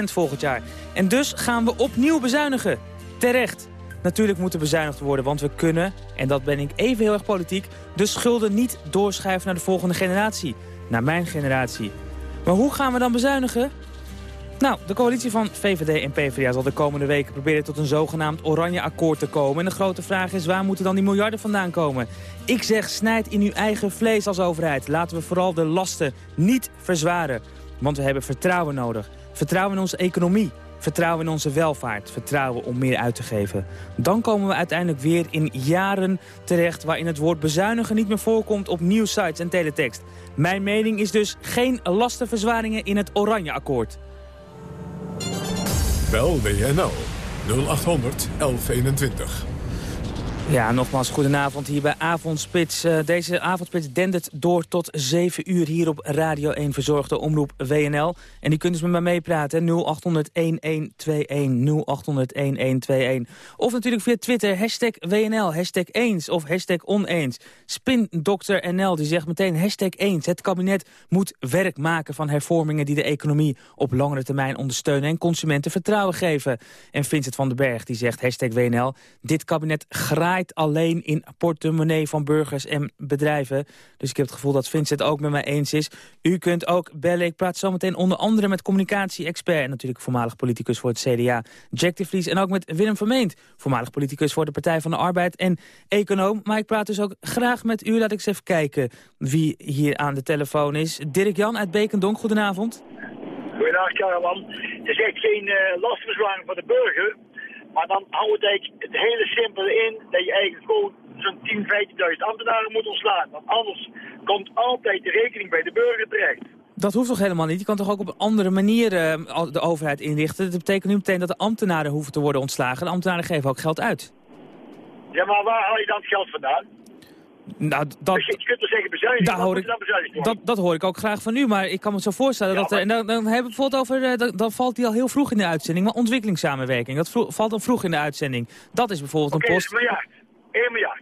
volgend jaar. En dus gaan we opnieuw bezuinigen. Terecht. Natuurlijk moet er bezuinigd worden, want we kunnen... en dat ben ik even heel erg politiek... de schulden niet doorschuiven naar de volgende generatie. Naar mijn generatie. Maar hoe gaan we dan bezuinigen? Nou, de coalitie van VVD en PvdA zal de komende weken proberen tot een zogenaamd oranje akkoord te komen. En de grote vraag is, waar moeten dan die miljarden vandaan komen? Ik zeg, snijd in uw eigen vlees als overheid. Laten we vooral de lasten niet verzwaren. Want we hebben vertrouwen nodig. Vertrouwen in onze economie. Vertrouwen in onze welvaart. Vertrouwen om meer uit te geven. Dan komen we uiteindelijk weer in jaren terecht... waarin het woord bezuinigen niet meer voorkomt op nieuwsites en teletext. Mijn mening is dus geen lastenverzwaringen in het oranje akkoord. Bel WNL 0800 1121. Ja, nogmaals, goedenavond hier bij Avondspits. Uh, deze Avondspits dendert door tot 7 uur hier op Radio 1 verzorgde omroep WNL. En die kunt dus met mij meepraten, 0800-1121, 0800-1121. Of natuurlijk via Twitter, hashtag WNL, hashtag eens of hashtag oneens. Spin Dr. NL die zegt meteen hashtag eens. Het kabinet moet werk maken van hervormingen die de economie op langere termijn ondersteunen en consumenten vertrouwen geven. En Vincent van den Berg die zegt hashtag WNL, dit kabinet graag alleen in portemonnee van burgers en bedrijven. Dus ik heb het gevoel dat Vincent ook met mij eens is. U kunt ook bellen. Ik praat zometeen onder andere met communicatie-expert... en natuurlijk voormalig politicus voor het CDA, Jack de Vries... en ook met Willem Vermeend, voormalig politicus voor de Partij van de Arbeid... en econoom. Maar ik praat dus ook graag met u. Laat ik eens even kijken wie hier aan de telefoon is. Dirk-Jan uit Bekendonk, goedenavond. Goedendag, Karaman. Het is echt geen uh, voor de burger... Maar dan houdt het het hele simpele in dat je eigenlijk gewoon zo'n 10, 15.000 ambtenaren moet ontslaan. Want anders komt altijd de rekening bij de burger terecht. Dat hoeft toch helemaal niet? Je kan toch ook op een andere manier uh, de overheid inrichten? Dat betekent nu meteen dat de ambtenaren hoeven te worden ontslagen. De ambtenaren geven ook geld uit. Ja, maar waar haal je dan het geld vandaan? Nou, dat, dus je kunt zeggen bezuinigen, hoor ik, dat, dat hoor ik ook graag van u, maar ik kan me zo voorstellen Ja, dat... En dan, dan hebben we bijvoorbeeld over, eh, dan, dan valt die al heel vroeg in de uitzending, maar ontwikkelingssamenwerking, dat vro- valt dan vroeg in de uitzending. Dat is bijvoorbeeld een dat post... een miljard. 1 miljard.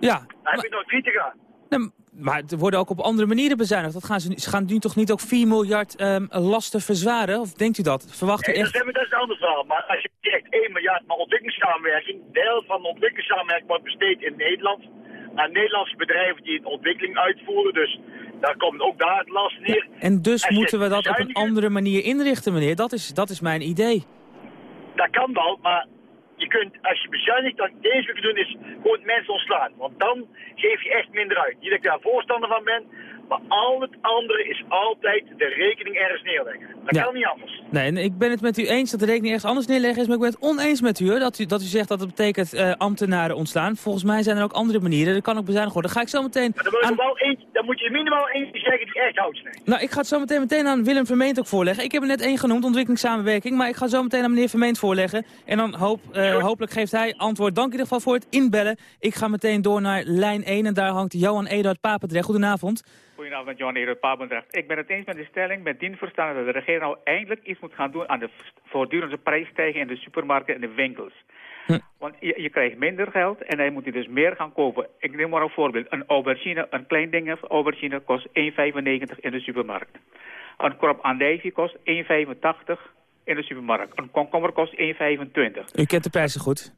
Ja, Dan heb je nog drie te gaan. nee, maar er worden ook op andere manieren bezuinigd. Dat gaan ze, ze gaan nu toch niet ook 4 miljard ehm, lasten verzwaren? Of denkt u dat? Verwacht u Nee, dat, echt... is, dat is een ander verhaal. Maar als je zegt 1 miljard naar ontwikkelingssamenwerking, de helft van de ontwikkelingssamenwerking wordt besteed in Nederland aan Nederlandse bedrijven die een ontwikkeling uitvoeren. Dus daar komt ook daar het last neer. En dus moeten we dat op een andere manier inrichten, meneer. Dat is, dat is mijn idee. Dat kan wel, maar je kunt, als je bezuinigt, dan het enige wat je kunt doen is gewoon mensen ontslaan. Want dan geef je echt minder uit. Niet dat ik daar voorstander van ben, maar al het andere is altijd de rekening ergens neerleggen. Dat Ja. kan niet anders. Nee, en ik ben het met u eens dat de rekening ergens anders neerleggen is, maar ik ben het oneens met u, dat u, dat u zegt dat het betekent eh, ambtenaren ontslaan. Volgens mij zijn er ook andere manieren. Dat kan ook bezuinigd worden. Dan ga ik zo meteen Maar dan, moet je aan... wel eentje, dan moet je minimaal eentje zeggen die echt houdt. Nou, ik ga het zo meteen meteen aan Willem Vermeend ook voorleggen. Ik heb er net één genoemd, ontwikkelingssamenwerking, maar ik ga zo meteen aan meneer Vermeend voorleggen. En dan hoop, eh, hopelijk geeft hij antwoord. Dank in ieder geval voor het inbellen. Ik ga meteen door naar lijn 1 en daar hangt Johan Eduard Papendrecht. Goedenavond. Goedenavond, Johan Erot Papendrecht. Ik ben het eens met de stelling, met dien verstaan dat de regering nou eindelijk iets moet gaan doen aan de voortdurende prijsstijging in de supermarkten en de winkels. Want je, je krijgt minder geld en dan moet je dus meer gaan kopen. Ik neem maar een voorbeeld. Een aubergine, een klein ding aubergine kost 1,95 in de supermarkt. Een krop andijvie kost 1,85 in de supermarkt. Een komkommer kost 1,25. U kent de prijzen goed.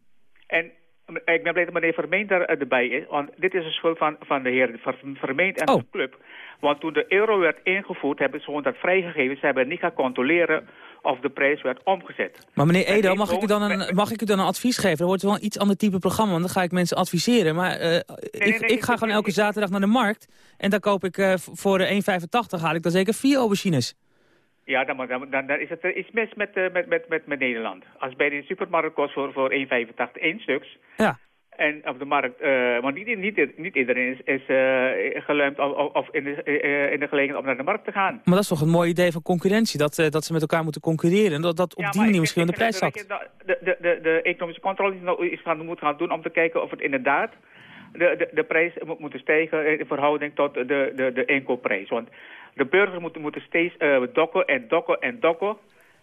En ik ben blij dat meneer Vermeend eh, erbij is. Want dit is een schuld van, van de heer Ver- Vermeend en de club. Want toen de euro werd ingevoerd, hebben ze gewoon dat vrijgegeven. Ze hebben niet gaan controleren of de prijs werd omgezet. Maar meneer En Edo, mag ik, u dan een, mag ik u dan een advies geven? Er wordt wel een iets ander type programma, want dan ga ik mensen adviseren. Maar eh, ik, nee, ik ga gewoon elke zaterdag naar de markt en dan koop ik eh, voor de 1,85 haal ik dan zeker vier aubergines. Ja, dan, dan, dan, dan is het er iets mis met, eh, met, met, met, met Nederland. Als bij de supermarkt kost voor, voor 1,85 één stuks. Ja. En op de markt, eh, want niet, niet, niet iedereen is, is eh, geluimd of, of- in, de, eh, in de gelegenheid om naar de markt te gaan. Maar dat is toch een mooi idee van concurrentie, dat, eh, dat ze met elkaar moeten concurreren. En dat, dat op Ja, die manier misschien vind- de prijs zakt. De, de, de, de economische controle nou iets gaan, moet gaan doen om te kijken of het inderdaad de, de, de prijs moet moeten stijgen in verhouding tot de, de, de inkoopprijs. Want de burgers moeten, moeten steeds eh, dokken en dokken en dokken.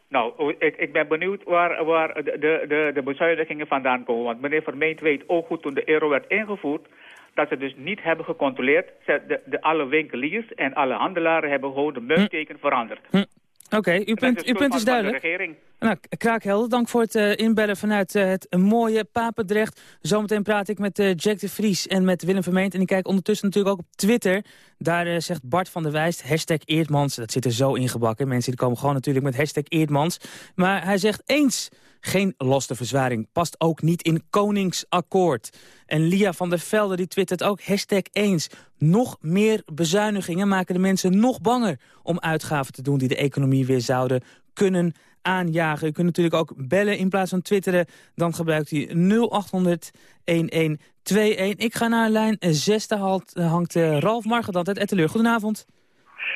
Nou, ik, ik ben benieuwd waar, waar de, de, de, bezuinigingen vandaan komen. Want meneer Vermeend weet ook goed toen de euro werd ingevoerd... dat ze dus niet hebben gecontroleerd. Ze, de, de, alle winkeliers en alle handelaren hebben gewoon de muntteken veranderd. Hm. Oké, uw Dat punt, is uw punt is de duidelijk. regering. Nou, Kraakhelder, dank voor het eh, inbellen vanuit eh, het mooie Papendrecht. Zometeen praat ik met eh, Jack de Vries en met Willem Vermeend. En ik kijk ondertussen natuurlijk ook op Twitter. Daar zegt Bart van der Wijst, hashtag Eerdmans. Dat zit er zo ingebakken. Mensen die komen gewoon natuurlijk met hashtag Eerdmans. Maar hij zegt eens, geen lastenverzwaring. Past ook niet in Koningsakkoord. En Lia van der Velde die twittert ook hashtag eens. Nog meer bezuinigingen maken de mensen nog banger... om uitgaven te doen die de economie weer zouden kunnen aanjagen. U kunt natuurlijk ook bellen in plaats van twitteren. Dan gebruikt u 0800 1121. Ik ga naar lijn 6. Daar hangt eh, Ralf Margedant uit Etteleur. Goedenavond.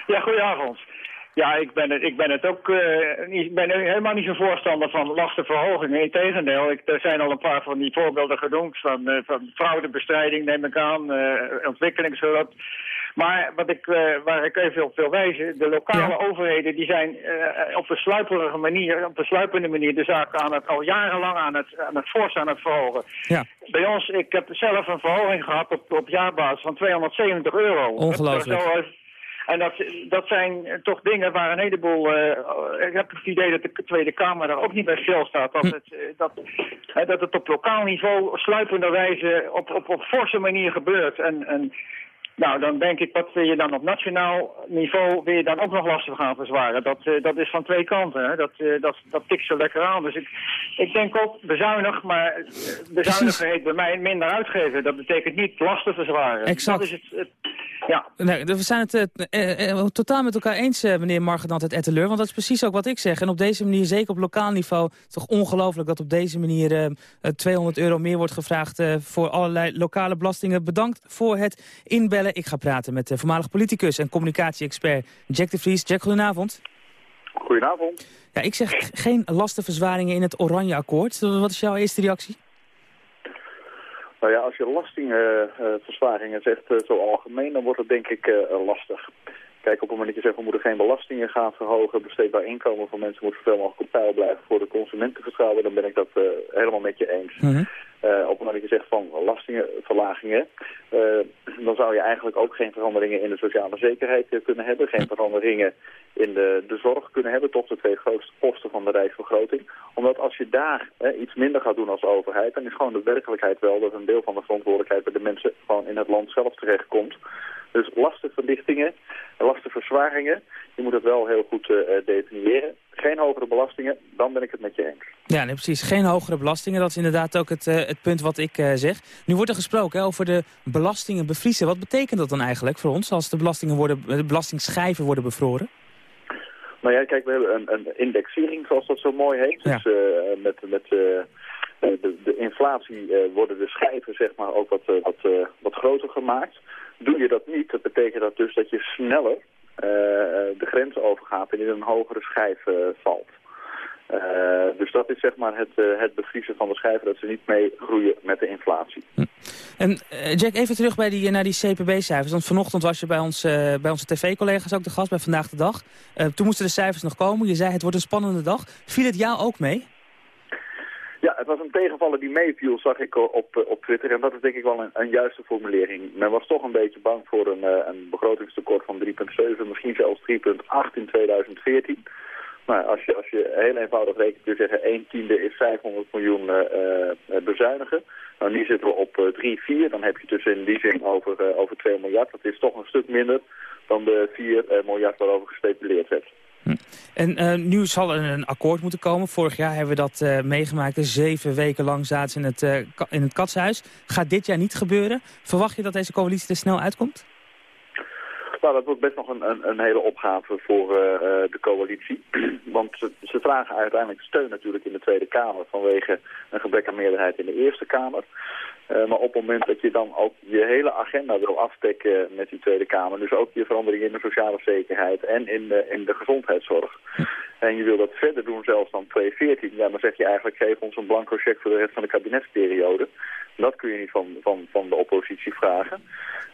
Ja, goedenavond. Ja, ik ben het, ik ben het ook niet, ik ben helemaal niet zo'n voorstander van lastenverhogingen. Integendeel, ik, er zijn al een paar van die voorbeelden genoemd van, eh, van fraudebestrijding, neem ik aan, eh, ontwikkelingshulp. Maar wat ik, waar ik even op wil wijzen, de lokale overheden die zijn op een sluiperige manier, op een sluipende manier de zaak aan het, al jarenlang aan het, aan het fors aan het verhogen. Ja. Bij ons, ik heb zelf een verhoging gehad op, op jaarbasis van 270 euro. Ongelooflijk. En dat, dat zijn toch dingen waar een heleboel... eh, ik heb het idee dat de Tweede Kamer daar ook niet bij stilstaat. Dat, het, eh, dat, dat het op lokaal niveau sluipenderwijze op, op, op forse manier gebeurt. En, en nou, dan denk ik, wat wil je dan op nationaal niveau je dan ook nog lasten gaan verzwaren? Dat, eh, dat is van twee kanten. Hè? Dat, eh, dat, dat tikt zo lekker aan. Dus ik, ik denk ook bezuinig, maar eh, bezuinigen heet bij mij minder uitgeven. Dat betekent niet lasten verzwaren. Exact. Dat is het, het- ja. Nee, we zijn het eh, totaal met elkaar eens, eh, meneer Margedant uit Etteleur. Want dat is precies ook wat ik zeg. En op deze manier, zeker op lokaal niveau... het is toch ongelooflijk dat op deze manier eh, eh, 200 euro meer wordt gevraagd... voor allerlei lokale belastingen. Bedankt voor het inbellen. Ik ga praten met de voormalig politicus en communicatie-expert Jack de Vries. Jack, goedenavond. Goedenavond. Ja, ik zeg geen lastenverzwaringen in het Oranje Akkoord. Wat is jouw eerste reactie? Nou ja, als je belastingverzwaringen zegt eh, zo algemeen, dan wordt het denk ik eh, lastig. Kijk, op het moment dat je zegt we moeten geen belastingen gaan verhogen, besteedbaar inkomen van mensen moet zoveel mogelijk op peil blijven voor de consumenten vertrouwen, dan ben ik dat eh, helemaal met je eens. Eh, op je zegt van belastingenverlagingen, eh, dan zou je eigenlijk ook geen veranderingen in de sociale zekerheid eh, kunnen hebben, geen veranderingen in de, de zorg kunnen hebben, toch de twee grootste posten van de rijksbegroting. Omdat als je daar iets minder gaat doen als overheid, dan is gewoon de werkelijkheid wel dat een deel van de verantwoordelijkheid bij de mensen gewoon in het land zelf terechtkomt. Dus lastenverlichtingen, en lastenverzwaringen, je moet het wel heel goed eh, definiëren. Geen hogere belastingen, dan ben ik het met je eens. Ja, nee, precies. Geen hogere belastingen. Dat is inderdaad ook het, eh, het punt wat ik zeg. Nu wordt er gesproken hè, over de belastingen bevriezen. Wat betekent dat dan eigenlijk voor ons als de, belastingen worden, de belastingsschijven worden bevroren? Nou ja, kijk, we hebben een, een indexering, zoals dat zo mooi heet. Ja. Dus met, met de, de inflatie worden de schijven zeg maar, ook wat, wat, wat groter gemaakt. Doe je dat niet, dat betekent dat dus dat je sneller eh, de grens overgaat en in een hogere schijf eh, valt. Eh, dus dat is zeg maar het, eh, het bevriezen van de schijven, dat ze niet mee groeien met de inflatie. En eh, Jack, even terug bij die, naar die CPB-cijfers. Want vanochtend was je bij, ons, eh, bij onze tv-collega's ook de gast, bij Vandaag de Dag. Eh, toen moesten de cijfers nog komen. Je zei het wordt een spannende dag. Viel het jou ook mee? Ja, het was een tegenvaller die meeviel, zag ik op, eh, op Twitter. En dat is denk ik wel een, een juiste formulering. Men was toch een beetje bang voor een, eh, een begrotingstekort van 3,7, misschien zelfs 3,8 in 2014. Maar als je, als je heel eenvoudig rekent, kun je zeggen 1 tiende is 500 miljoen eh, eh, bezuinigen. Nou, nu zitten we op eh, 3, 4. Dan heb je dus in die zin over, eh, over 2 miljard. Dat is toch een stuk minder dan de 4 eh, miljard waarover gespeculeerd werd. En eh, nu zal er een akkoord moeten komen. Vorig jaar hebben we dat eh, meegemaakt. Dus Zeven weken lang zaten ze in het, eh, ka- in het katshuis. Gaat dit jaar niet gebeuren. Verwacht je dat deze coalitie er snel uitkomt? Nou, dat wordt best nog een, een, een hele opgave voor eh, eh, de coalitie. Want ze, ze vragen uiteindelijk steun natuurlijk in de Tweede Kamer vanwege een gebrek aan meerderheid in de Eerste Kamer. Eh, maar op het moment dat je dan ook je hele agenda wil afdekken met die Tweede Kamer, dus ook je verandering in de sociale zekerheid en in de, in de gezondheidszorg. En je wil dat verder doen zelfs dan 2014, ja, dan zeg je eigenlijk geef ons een blanco cheque voor de rest van de kabinetsperiode. Dat kun je niet van, van, van de oppositie vragen.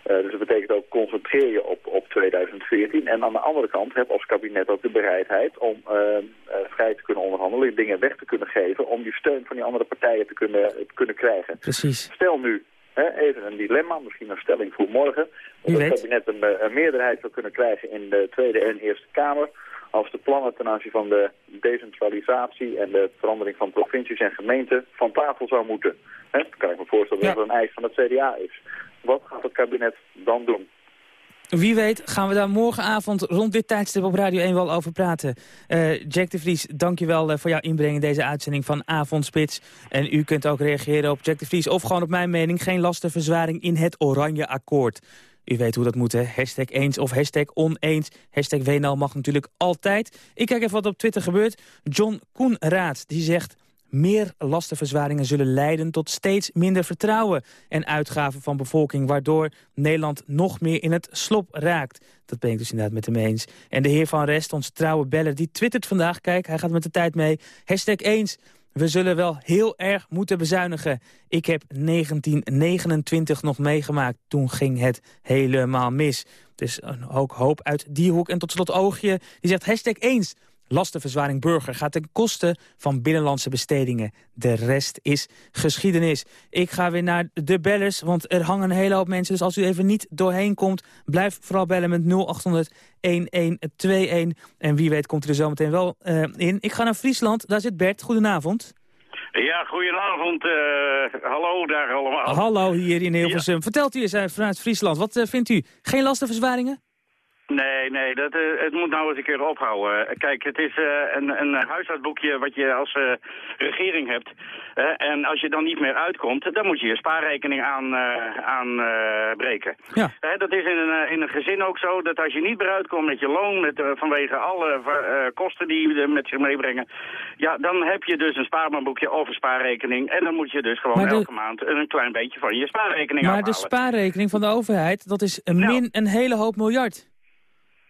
Eh, dus dat betekent ook concentreer je op, op 2014. En aan de andere kant heb als kabinet ook de bereidheid om eh, eh, vrij te kunnen onderhandelen, dingen weg te kunnen geven, om die steun van die andere partijen te kunnen, te kunnen krijgen. Precies. Stel nu hè, even een dilemma, misschien een stelling voor morgen, dat het kabinet een, eh, een meerderheid zou kunnen krijgen in de Tweede en Eerste Kamer als de plannen ten aanzien van de decentralisatie en de verandering van provincies en gemeenten van tafel zou moeten. Hè, dan kan ik me voorstellen dat dat een eis van het CDA is. Wat gaat het kabinet dan doen? Wie weet gaan we daar morgenavond rond dit tijdstip op Radio 1 wel over praten. Eh, Jack de Vries, dankjewel uh, voor jouw inbreng in deze uitzending van Avondspits. En u kunt ook reageren op Jack de Vries of gewoon op mijn mening. Geen lastenverzwaring in het Oranje Akkoord. U weet hoe dat moet, hè? Hashtag eens of hashtag oneens. Hashtag WNL mag natuurlijk altijd. Ik kijk even wat op Twitter gebeurt. John Koenraad, die zegt... Meer lastenverzwaringen zullen leiden tot steeds minder vertrouwen en uitgaven van bevolking, waardoor Nederland nog meer in het slop raakt. Dat ben ik dus inderdaad met hem eens. En de heer Van Rest, onze trouwe beller, die twittert vandaag, kijk, hij gaat met de tijd mee. Hashtag eens, we zullen wel heel erg moeten bezuinigen. Ik heb 1929 nog meegemaakt, toen ging het helemaal mis. Dus ook hoop uit die hoek. En tot slot Oogje, die zegt hashtag eens. Lastenverzwaring burger gaat ten koste van binnenlandse bestedingen. De rest is geschiedenis. Ik ga weer naar de bellers, want er hangen een hele hoop mensen. Dus als u even niet doorheen komt, blijf vooral bellen met 0800 1121. En wie weet komt u er zo meteen wel uh, in. Ik ga naar Friesland, daar zit Bert. Goedenavond. Ja, goedenavond. Uh, hallo daar allemaal. Hallo hier in Hilversum. Ja. Vertelt u eens uh, vanuit Friesland, wat uh, vindt u? Geen lastenverzwaringen? Nee, nee, dat, uh, het moet nou eens een keer ophouden. Kijk, het is uh, een, een huishoudboekje wat je als uh, regering hebt. en als je dan niet meer uitkomt, dan moet je je spaarrekening aan, aanbreken. ja. dat is in een, in een gezin ook zo, dat als je niet meer uitkomt met je loon, met, vanwege alle kosten die je met zich meebrengen, ja, dan heb je dus een spaarboekje of een spaarrekening. En dan moet je dus gewoon de... elke maand een klein beetje van je spaarrekening Maar afhalen. de spaarrekening van de overheid, dat is een min een hele hoop miljard.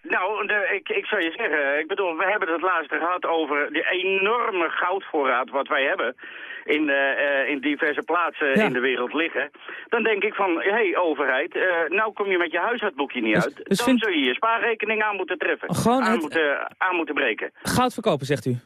Nou, de, ik, ik zou je zeggen, ik bedoel, we hebben het laatst gehad over de enorme goudvoorraad wat wij hebben in, uh, in diverse plaatsen ja. in de wereld liggen. Dan denk ik van, hé hey, overheid, uh, nou kom je met je huishoudboekje niet dus, uit. Dus dan vind... zul je je spaarrekening aan moeten treffen. Gewoon aan, het... moeten, aan moeten breken. Goud verkopen, zegt u?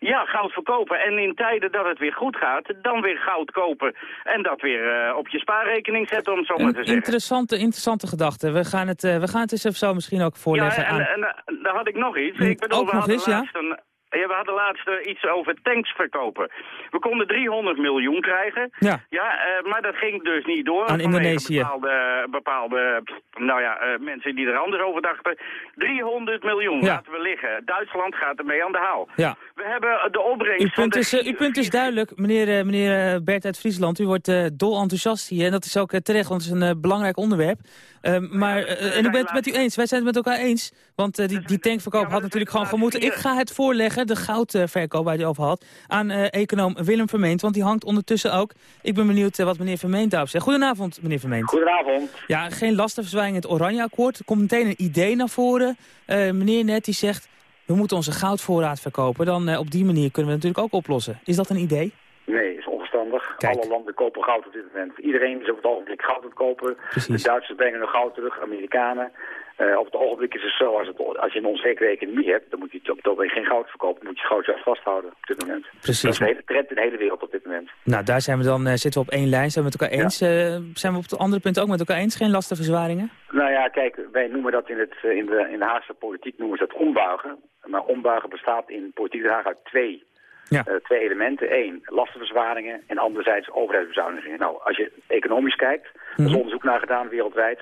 Ja, goud verkopen. En in tijden dat het weer goed gaat, dan weer goud kopen. En dat weer uh, op je spaarrekening zetten, om het zo maar te zeggen. Interessante, interessante gedachte. We gaan het, uh, we gaan het eens even zo misschien ook voorleggen ja, en, aan... en, en daar had ik nog iets. Ik bedoel, ook we nog eens, ja? Een, ja, we hadden laatst uh, iets over tanks verkopen. We konden 300 miljoen krijgen. Ja. Ja, uh, maar dat ging dus niet door. Aan Indonesië. Bepaalde, bepaalde nou ja, uh, mensen die er anders over dachten. 300 miljoen ja. laten we liggen. Duitsland gaat ermee aan de haal. Ja. We hebben de opbrengst uw punt is, uw punt is duidelijk, meneer, meneer Bert uit Friesland. U wordt dol enthousiast hier. En dat is ook terecht, want het is een belangrijk onderwerp. maar, en ik ben het met u eens. Wij zijn het met elkaar eens. Want die, die tankverkoop had natuurlijk gewoon gemoeten. Ik ga het voorleggen, de goudverkoop waar u over had, aan uh, econoom Willem Vermeend. Want die hangt ondertussen ook. Ik ben benieuwd uh, wat meneer Vermeend daarop zegt. Goedenavond, meneer Vermeend. Goedenavond. Ja, geen lastenverzwaring in het Oranjeakkoord. Er komt meteen een idee naar voren. Meneer Net die zegt, we moeten onze goudvoorraad verkopen. Dan op die manier kunnen we het natuurlijk ook oplossen. Is dat een idee? Nee, is onverstandig. Kijk. Alle landen kopen goud op dit moment. Iedereen is op het ogenblik goud aan het kopen. Precies. De Duitsers brengen hun goud terug, Amerikanen. Uh, op het ogenblik is het zo, als, het, als je een onzekere economie hebt, dan moet je op het ogenblik geen goud verkopen. Dan moet je goud juist vasthouden op dit moment. Precies. Dat is de hele trend in de hele wereld op dit moment. Nou, daar zijn we dan, uh, zitten we op één lijn, zijn we met elkaar eens. Ja. Uh, zijn we op het andere punt ook met elkaar eens? Geen lastenverzwaringen? Nou ja, kijk, wij noemen dat in, het, in, de, in de Haagse politiek noemen ze dat ombuigen. Maar ombuigen bestaat in politiek Den Haag uit twee ja. Uh, twee elementen. Eén, lastenverzwaringen en anderzijds overheidsbezuinigingen. Nou, als je economisch kijkt, er is Mhm. onderzoek naar gedaan wereldwijd,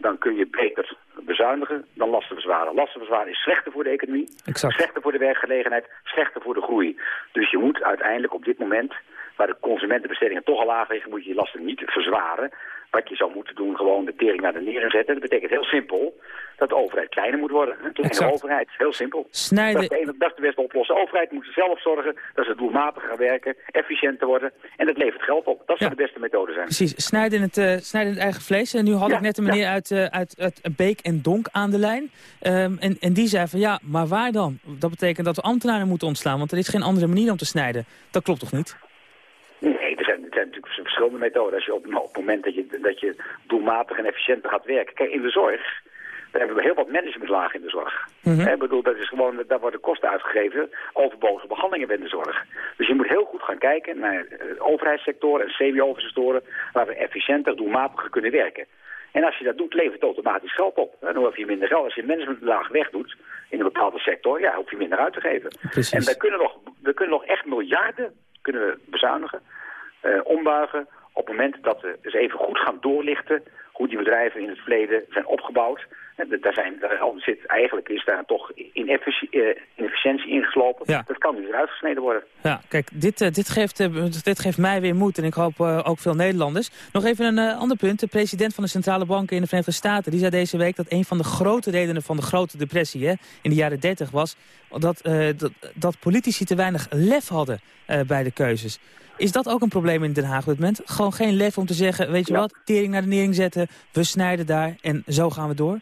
dan kun je beter bezuinigen dan lastenverzwaren. Lastenverzwaren is slechter voor de economie, exact. slechter voor de werkgelegenheid, slechter voor de groei. Dus je moet uiteindelijk op dit moment, waar de consumentenbestedingen toch al laag liggen, moet je je lasten niet verzwaren. Wat je zou moeten doen, gewoon de tering naar de neer zetten. Dat betekent heel simpel dat de overheid kleiner moet worden. Een kleine overheid, heel simpel. Snijden... Dat, is de dat is de beste oplossing. De overheid moet zelf zorgen dat ze doelmatig gaan werken, efficiënter worden. En dat levert geld op. Dat zou ja. de beste methode zijn. Precies, snijden in het, uh, snijden in het eigen vlees. En nu had ja, ik net een meneer ja. uit, uh, uit, uit Beek en Donk aan de lijn. Um, en, en die zei van ja, maar waar dan? Dat betekent dat we ambtenaren moeten ontslaan, want er is geen andere manier om te snijden. Dat klopt toch niet? Nee, er zijn, er zijn natuurlijk verschillende methoden. Als je op, op het moment dat je, dat je doelmatig en efficiënter gaat werken. Kijk, in de zorg, daar hebben we heel wat managementlagen in de zorg. Mhm. Mm -hmm. Ik bedoel, dat is gewoon, daar worden kosten uitgegeven, overbodige behandelingen bij de zorg. Dus je moet heel goed gaan kijken naar uh, overheidssectoren en semi-overheidssectoren waar we efficiënter, doelmatiger kunnen werken. En als je dat doet, levert het automatisch geld op. En dan hoef je minder geld. Als je managementlaag wegdoet in een bepaalde sector, ja, hoef je minder uit te geven. Precies. En we kunnen, nog, we kunnen nog echt miljarden kunnen we bezuinigen, eh, ombuigen... op het moment dat we eens even goed gaan doorlichten... hoe die bedrijven in het verleden zijn opgebouwd. Daar zijn, daar al zit, eigenlijk is daar toch ineffici- eh, inefficiëntie ingeslopen. Ja. Dat kan nu weer uitgesneden worden. Ja, kijk, dit, eh, dit, geeft, eh, dit geeft mij weer moed en ik hoop ook veel Nederlanders. Nog even een ander punt. De president van de centrale banken in de Verenigde Staten... die zei deze week dat een van de grote redenen van de grote depressie hè, in de jaren 30 was... dat, dat, dat politici te weinig lef hadden bij de keuzes. Is dat ook een probleem in Den Haag op dit moment? Gewoon geen lef om te zeggen, weet je wat, tering naar de nering zetten... we snijden daar en zo gaan we door?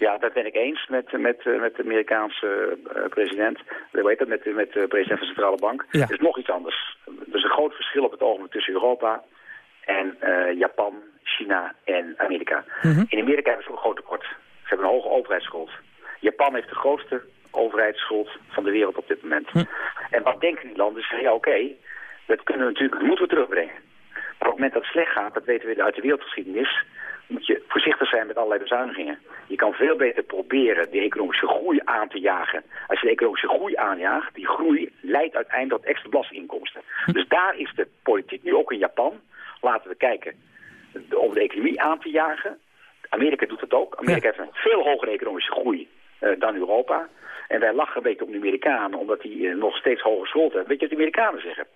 Ja, dat ben ik eens met, met, eh, met de Amerikaanse eh, president. Hoe heet dat? Met, de- met de president van de Centrale Bank. Ja. Er is nog iets anders. Er is een groot verschil op het ogenblik tussen Europa en eh, Japan, China en Amerika. In Amerika hebben ze een groot tekort. Ze hebben een hoge overheidsschuld. Japan heeft de grootste overheidsschuld van de wereld op dit moment. En wat denken die landen? Ze zeggen, ja oké, dat kunnen we natuurlijk, dat moeten we terugbrengen. Maar op het moment dat het slecht gaat, dat weten we uit de wereldgeschiedenis, moet je voorzichtig zijn met allerlei bezuinigingen. Je kan veel beter proberen de economische groei aan te jagen. Als je de economische groei aanjaagt, die groei leidt uiteindelijk tot extra belastinginkomsten. Dus daar is de politiek nu ook in Japan. Laten we kijken om de economie aan te jagen. Amerika doet het ook. Amerika heeft een veel hogere economische groei eh, dan Europa. En wij lachen een beetje om de Amerikanen, omdat die eh, nog steeds hoge schuld hebben. Weet je wat de Amerikanen zeggen?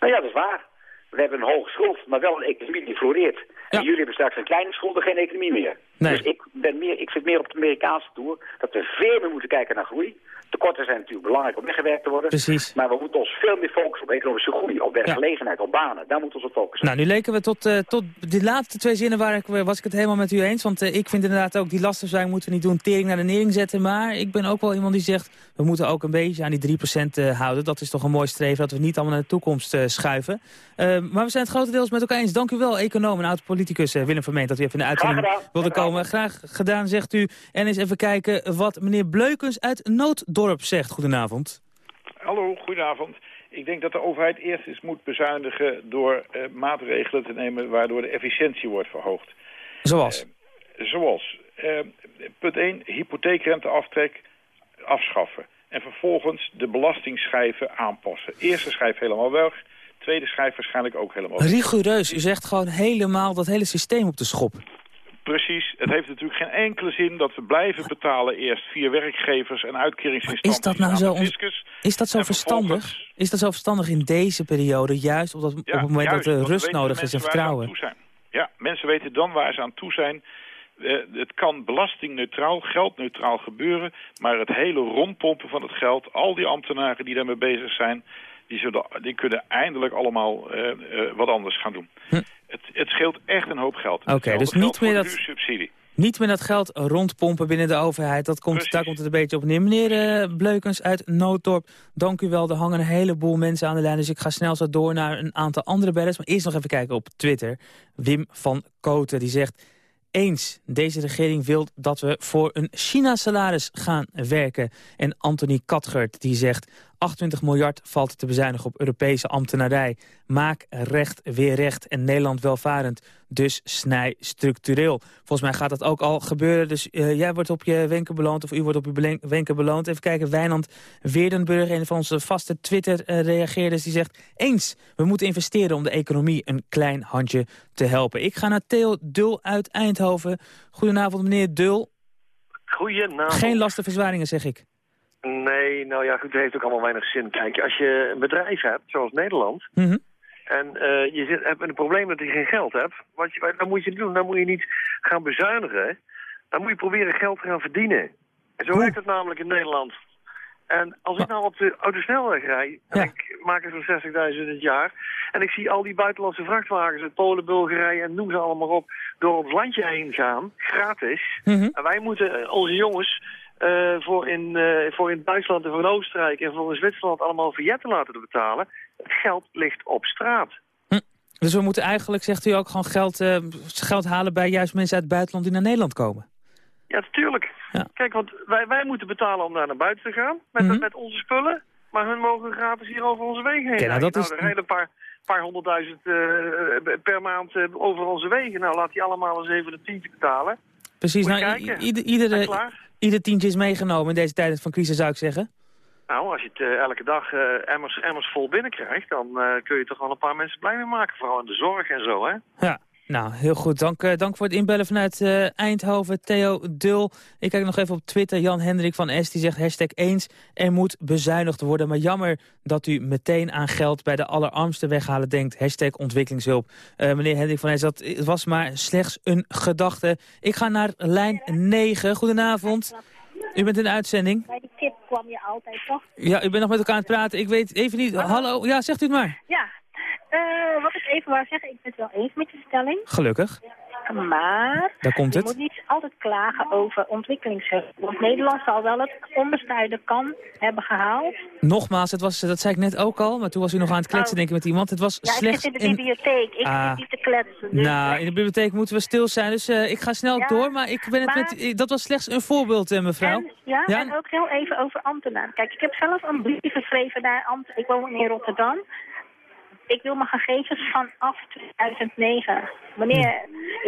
Nou ja, dat is waar. We hebben een hoge schuld, maar wel een economie die floreert. En jullie hebben straks een kleine schuld en geen economie meer. Dus ik, ben meer, ik zit meer op de Amerikaanse toer dat we veel meer moeten kijken naar groei. Tekorten zijn natuurlijk belangrijk om weggewerkt te worden. Precies. Maar we moeten ons veel meer focussen op economische groei, op werkgelegenheid, op banen. Daar moeten we ons op focussen. Nou, nu leken we tot, eh, tot die laatste twee zinnen waar ik, was ik het helemaal met u eens. Want eh, ik vind inderdaad ook die lastenverzuim moeten we niet doen, tering naar de nering zetten. Maar ik ben ook wel iemand die zegt, we moeten ook een beetje aan die 3% eh, houden. Dat is toch een mooi streven, dat we niet allemaal naar de toekomst eh, schuiven. Eh, maar we zijn het grotendeels met elkaar eens. Dank u wel, econoom en oud-politicus eh, Willem Vermeent, dat u even in de uitzending wilde komen. Graag gedaan, zegt u. En eens even kijken wat meneer Bleukens uit Nooddorp zegt. Goedenavond. Hallo, goedenavond. Ik denk dat de overheid eerst eens moet bezuinigen door eh, maatregelen te nemen waardoor de efficiëntie wordt verhoogd. Zoals? Zoals, eh, punt 1, hypotheekrenteaftrek afschaffen. En vervolgens de belastingschijven aanpassen. Eerste schijf helemaal weg, tweede schijf waarschijnlijk ook helemaal weg. Rigoureus, u zegt gewoon helemaal dat hele systeem op de schop. Precies, het heeft natuurlijk geen enkele zin dat we blijven betalen eerst via werkgevers en uitkeringsinstanties. Is dat nou zo, fiscus. is dat zo verstandig? Is dat zo verstandig in deze periode, juist op, dat, op het moment juist, dat er rust nodig is en vertrouwen? Ja, mensen weten dan waar ze aan toe zijn. Eh, het kan belastingneutraal, geldneutraal gebeuren, maar het hele rondpompen van het geld, al die ambtenaren die daarmee bezig zijn, die, zullen, die kunnen eindelijk allemaal eh, eh, wat anders gaan doen. Het, het scheelt echt een hoop geld. Hm. Oké, dus niet meer dat- subsidie. Niet meer dat geld rondpompen binnen de overheid. Dat komt, daar komt het een beetje op neer. Meneer eh, Bleukens uit Nooddorp, dank u wel. Er hangen een heleboel mensen aan de lijn. Dus ik ga snel zo door naar een aantal andere bellers. Maar eerst nog even kijken op Twitter. Wim van Koten die zegt... Eens, deze regering wil dat we voor een China-salaris gaan werken. En Anthony Katgert die zegt... 28 miljard valt te bezuinigen op Europese ambtenarij. Maak recht weer recht en Nederland welvarend. Dus snij structureel. Volgens mij gaat dat ook al gebeuren. Dus eh, jij wordt op je wenken beloond of u wordt op uw belen- wenken beloond. Even kijken, Wijnand Weerdenburg, een van onze vaste Twitter-reageerders... die zegt, eens, we moeten investeren om de economie een klein handje te helpen. Ik ga naar Theo Dul uit Eindhoven. Goedenavond, meneer Dul. Goedenavond. Geen lastenverzwaringen, zeg ik. Nee, nou ja, goed, het heeft ook allemaal weinig zin. Kijk, als je een bedrijf hebt, zoals Nederland... Mhm. en eh, je zit, hebt een probleem dat je geen geld hebt... Wat je, dan moet je doen, dan moet je niet gaan bezuinigen. Dan moet je proberen geld te gaan verdienen. En zo werkt het namelijk in Nederland. En als ik nou op de autosnelweg rijd... en ik maak er zo'n 60.000 in het jaar... en ik zie al die buitenlandse vrachtwagens uit Polen, Bulgarije... en noem ze allemaal op, door ons landje heen gaan, gratis... Mhm. En wij moeten eh, onze jongens eh, voor, in, eh, voor in Duitsland en voor in Oostenrijk en voor in Zwitserland allemaal vignetten laten betalen. Het geld ligt op straat. Dus we moeten eigenlijk, zegt u ook, gewoon geld, eh, geld halen bij juist mensen uit het buitenland die naar Nederland komen. Ja, natuurlijk. Kijk, want wij, wij moeten betalen om daar naar buiten te gaan met, Mhm. met onze spullen. Maar hun mogen gratis hier over onze wegen heen Oké, nou, dat is- er rijden een paar, paar honderdduizend per maand over onze wegen. Nou, laat die allemaal eens even een tientje betalen. Precies, nou, iedere? Ieder tientje is meegenomen in deze tijd van crisis, zou ik zeggen. Nou, als je het eh, elke dag eh, emmers, emmers vol binnenkrijgt, dan eh, kun je toch wel een paar mensen blij mee maken. Vooral in de zorg en zo, hè? Ja, nou, heel goed. Dank, eh, dank voor het inbellen vanuit eh, Eindhoven. Theo Dul. Ik kijk nog even op Twitter. Jan Hendrik van S. die zegt hashtag eens. Er moet bezuinigd worden. Maar jammer dat u meteen aan geld bij de allerarmsten weghalen denkt. Hashtag ontwikkelingshulp. Eh, meneer Hendrik van S. dat was maar slechts een gedachte. Ik ga naar lijn 9. Goedenavond. U bent in de uitzending. Bij die tip kwam je altijd, toch? Ja, u bent nog met elkaar aan het praten. Ik weet even niet... Hallo? Ja, zegt u het maar. Ja. Eh, wat ik even wou zeggen, ik ben het wel eens met je stelling. Gelukkig. Maar Daar komt je het. moet niet altijd klagen over ontwikkelingshulp. Want Nederland zal wel het onbestuide kan hebben gehaald. Nogmaals, het was, dat zei ik net ook al, maar toen was u nog aan het kletsen denk ik met iemand. Het was Ja, ik zit in de bibliotheek. Ik Ah. zit niet te kletsen. Dus Nou, in de bibliotheek moeten we stil zijn, dus eh, ik ga snel Ja, door. Maar ik ben het maar- met, eh, dat was slechts een voorbeeld, eh, mevrouw. En, ja, en ook heel even over ambtenaren. Kijk, ik heb zelf een brief geschreven naar ambt. Ik woon in Rotterdam. Ik wil mijn gegevens vanaf 2009. Meneer,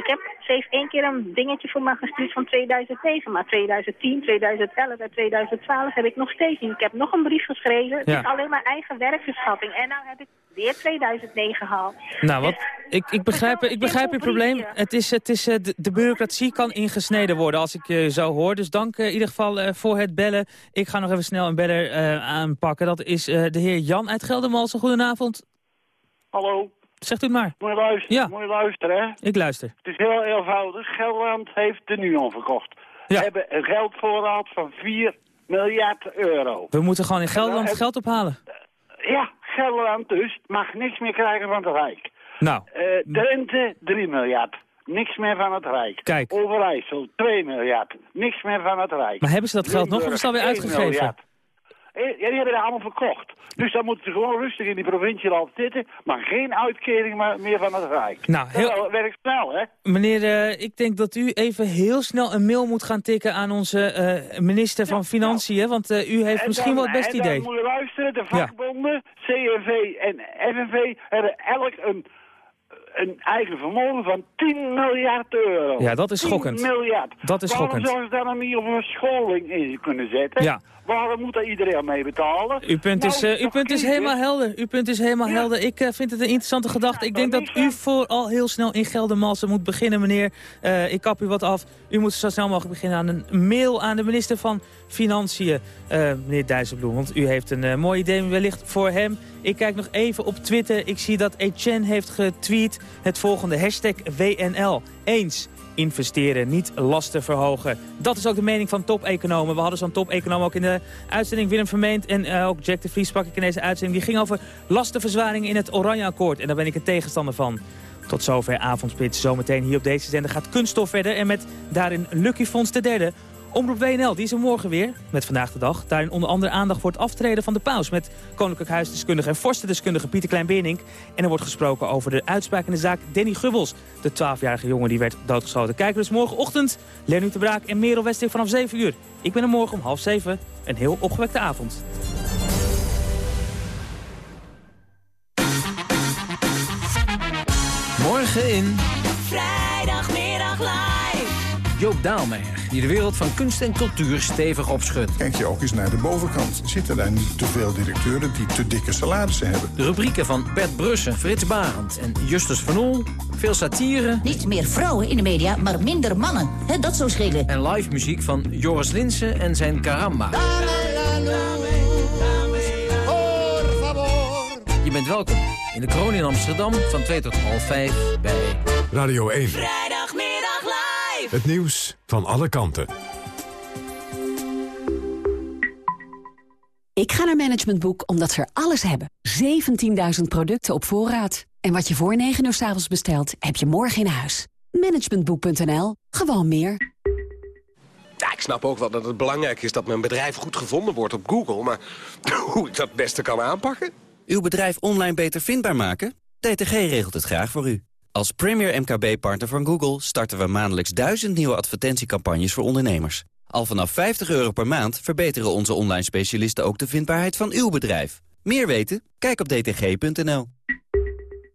ik heb, ze heeft één keer een dingetje voor me gestuurd van 2009. Maar 2010, 2011 en 2012 heb ik nog steeds niet. Ik heb nog een brief geschreven. Het Ja. is alleen maar eigen werkverschatting. En nou heb ik weer 2009 gehaald. Nou, wat, ik, ik begrijp, ik begrijp uw probleem. Het is, het is, eh, de, de bureaucratie kan ingesneden worden als ik je zo hoor. Dus dank eh, in ieder geval eh, voor het bellen. Ik ga nog even snel een beller eh, aanpakken. Dat is eh, de heer Jan uit Geldermalsen. Goedenavond. Hallo. Zegt u het maar. Moet je luisteren, Ja. moet je luisteren, hè? Ik luister. Het is heel eenvoudig. Gelderland heeft de NUON verkocht. We hebben een geldvoorraad van 4 miljard euro. We moeten gewoon in Gelderland Nou, geld ophalen. Ja, Gelderland dus mag niks meer krijgen van het Rijk. Nou, Eh Drenthe 3 miljard. Niks meer van het Rijk. Kijk. Overijssel 2 miljard. Niks meer van het Rijk. maar hebben ze dat geld nog of is het alweer Limburg, 1 uitgegeven? miljard. Eh, Ja, die hebben dat allemaal verkocht. Dus dan moeten ze gewoon rustig in die provincie laten zitten. Maar geen uitkering meer van het Rijk. Nou, heel- Dat werkt snel, hè? Meneer, eh, ik denk dat u even heel snel een mail moet gaan tikken aan onze eh, minister van Financiën. Want u heeft En misschien dan- wel het beste en dan idee. moet je luisteren, de Ja. vakbonden, CNV en FNV hebben elk een, een eigen vermogen van 10 miljard euro. Ja, dat is 10 schokkend. miljard. Dat is Waarom schokkend. zouden ze daar dan niet op een scholing in kunnen zetten? Ja. Waarom moet daar iedereen aan mee betalen? Uw punt, is, eh, uw punt is helemaal helder. Uw punt is helemaal helder. Ik eh, vind het een interessante gedachte. Ik denk dat u vooral heel snel in Geldermalsen moet beginnen, meneer. Eh, ik kap u wat af. U moet zo snel mogelijk beginnen aan een mail aan de minister van Financiën, eh, meneer Dijsselbloem. Want u heeft een mooi idee wellicht voor hem. Ik kijk nog even op Twitter. Ik zie dat Etienne heeft getweet het volgende. Hashtag WNL. Eens investeren, niet lasten verhogen. Dat is ook de mening van top-economen. We hadden zo'n top-econoom ook in de uitzending Willem Vermeend... en eh, ook Jack de Vries sprak ik in deze uitzending. Die ging over lastenverzwaringen in het Oranje-akkoord. En daar ben ik een tegenstander van. Tot zover Avondspits. Zometeen hier op deze zender gaat Kunststof verder... en met daarin Lucky Fonds de derde... Omroep WNL, die is er morgen weer, met Vandaag de Dag. Daarin onder andere aandacht voor het aftreden van de paus... met Koninklijk Huisdeskundige en vorstendeskundige Pieter Klein-Beenink. En er wordt gesproken over de uitspraak in de zaak Danny Gubbels. De 12-jarige jongen die werd doodgeschoten. Kijken dus morgenochtend, Lenny de Braak en Merel Westing vanaf 7 uur. Ik ben er morgen om half 7. Een heel opgewekte avond. Morgen in Vrijdagmiddag live. Joop Daalmeijer, die de wereld van kunst en cultuur stevig opschudt. Kijk je ook eens naar de bovenkant. Zitten daar niet te veel directeuren die te dikke salarissen hebben? De rubrieken van Bert Brussen, Frits Barend en Justus van Oel. Veel satire. Niet meer vrouwen in de media, maar minder mannen. Hè, dat zou schelen. En live muziek van Joris Linsen en zijn Karamba. Je bent welkom in de kroon in Amsterdam van 2 tot half 5 bij Radio 1. Het nieuws van alle kanten. Ik ga naar Management Boek omdat ze er alles hebben. 17.000 producten op voorraad. En wat je voor 9 uur s avonds bestelt, heb je morgen in huis. Managementboek.nl. Gewoon meer. Ja, ik snap ook wel dat het belangrijk is dat mijn bedrijf goed gevonden wordt op Google. Maar hoe ik dat het beste kan aanpakken? Uw bedrijf online beter vindbaar maken? DTG regelt het graag voor u. Als premier MKB-partner van Google starten we maandelijks duizend nieuwe advertentiecampagnes voor ondernemers. Al vanaf 50 euro per maand verbeteren onze online specialisten ook de vindbaarheid van uw bedrijf. Meer weten? Kijk op dtg.nl.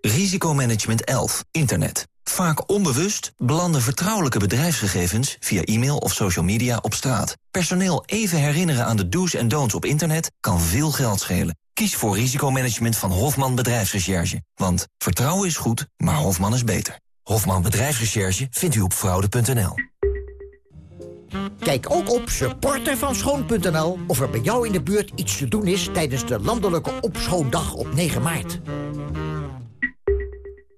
Risicomanagement 11. Internet. Vaak onbewust belanden vertrouwelijke bedrijfsgegevens via e-mail of social media op straat. Personeel even herinneren aan de do's en don'ts op internet kan veel geld schelen. Kies voor risicomanagement van Hofman Bedrijfsrecherche. Want vertrouwen is goed, maar Hofman is beter. Hofman Bedrijfsrecherche vindt u op fraude.nl. Kijk ook op supportervanschoon.nl of er bij jou in de buurt iets te doen is tijdens de landelijke opschoondag op 9 maart.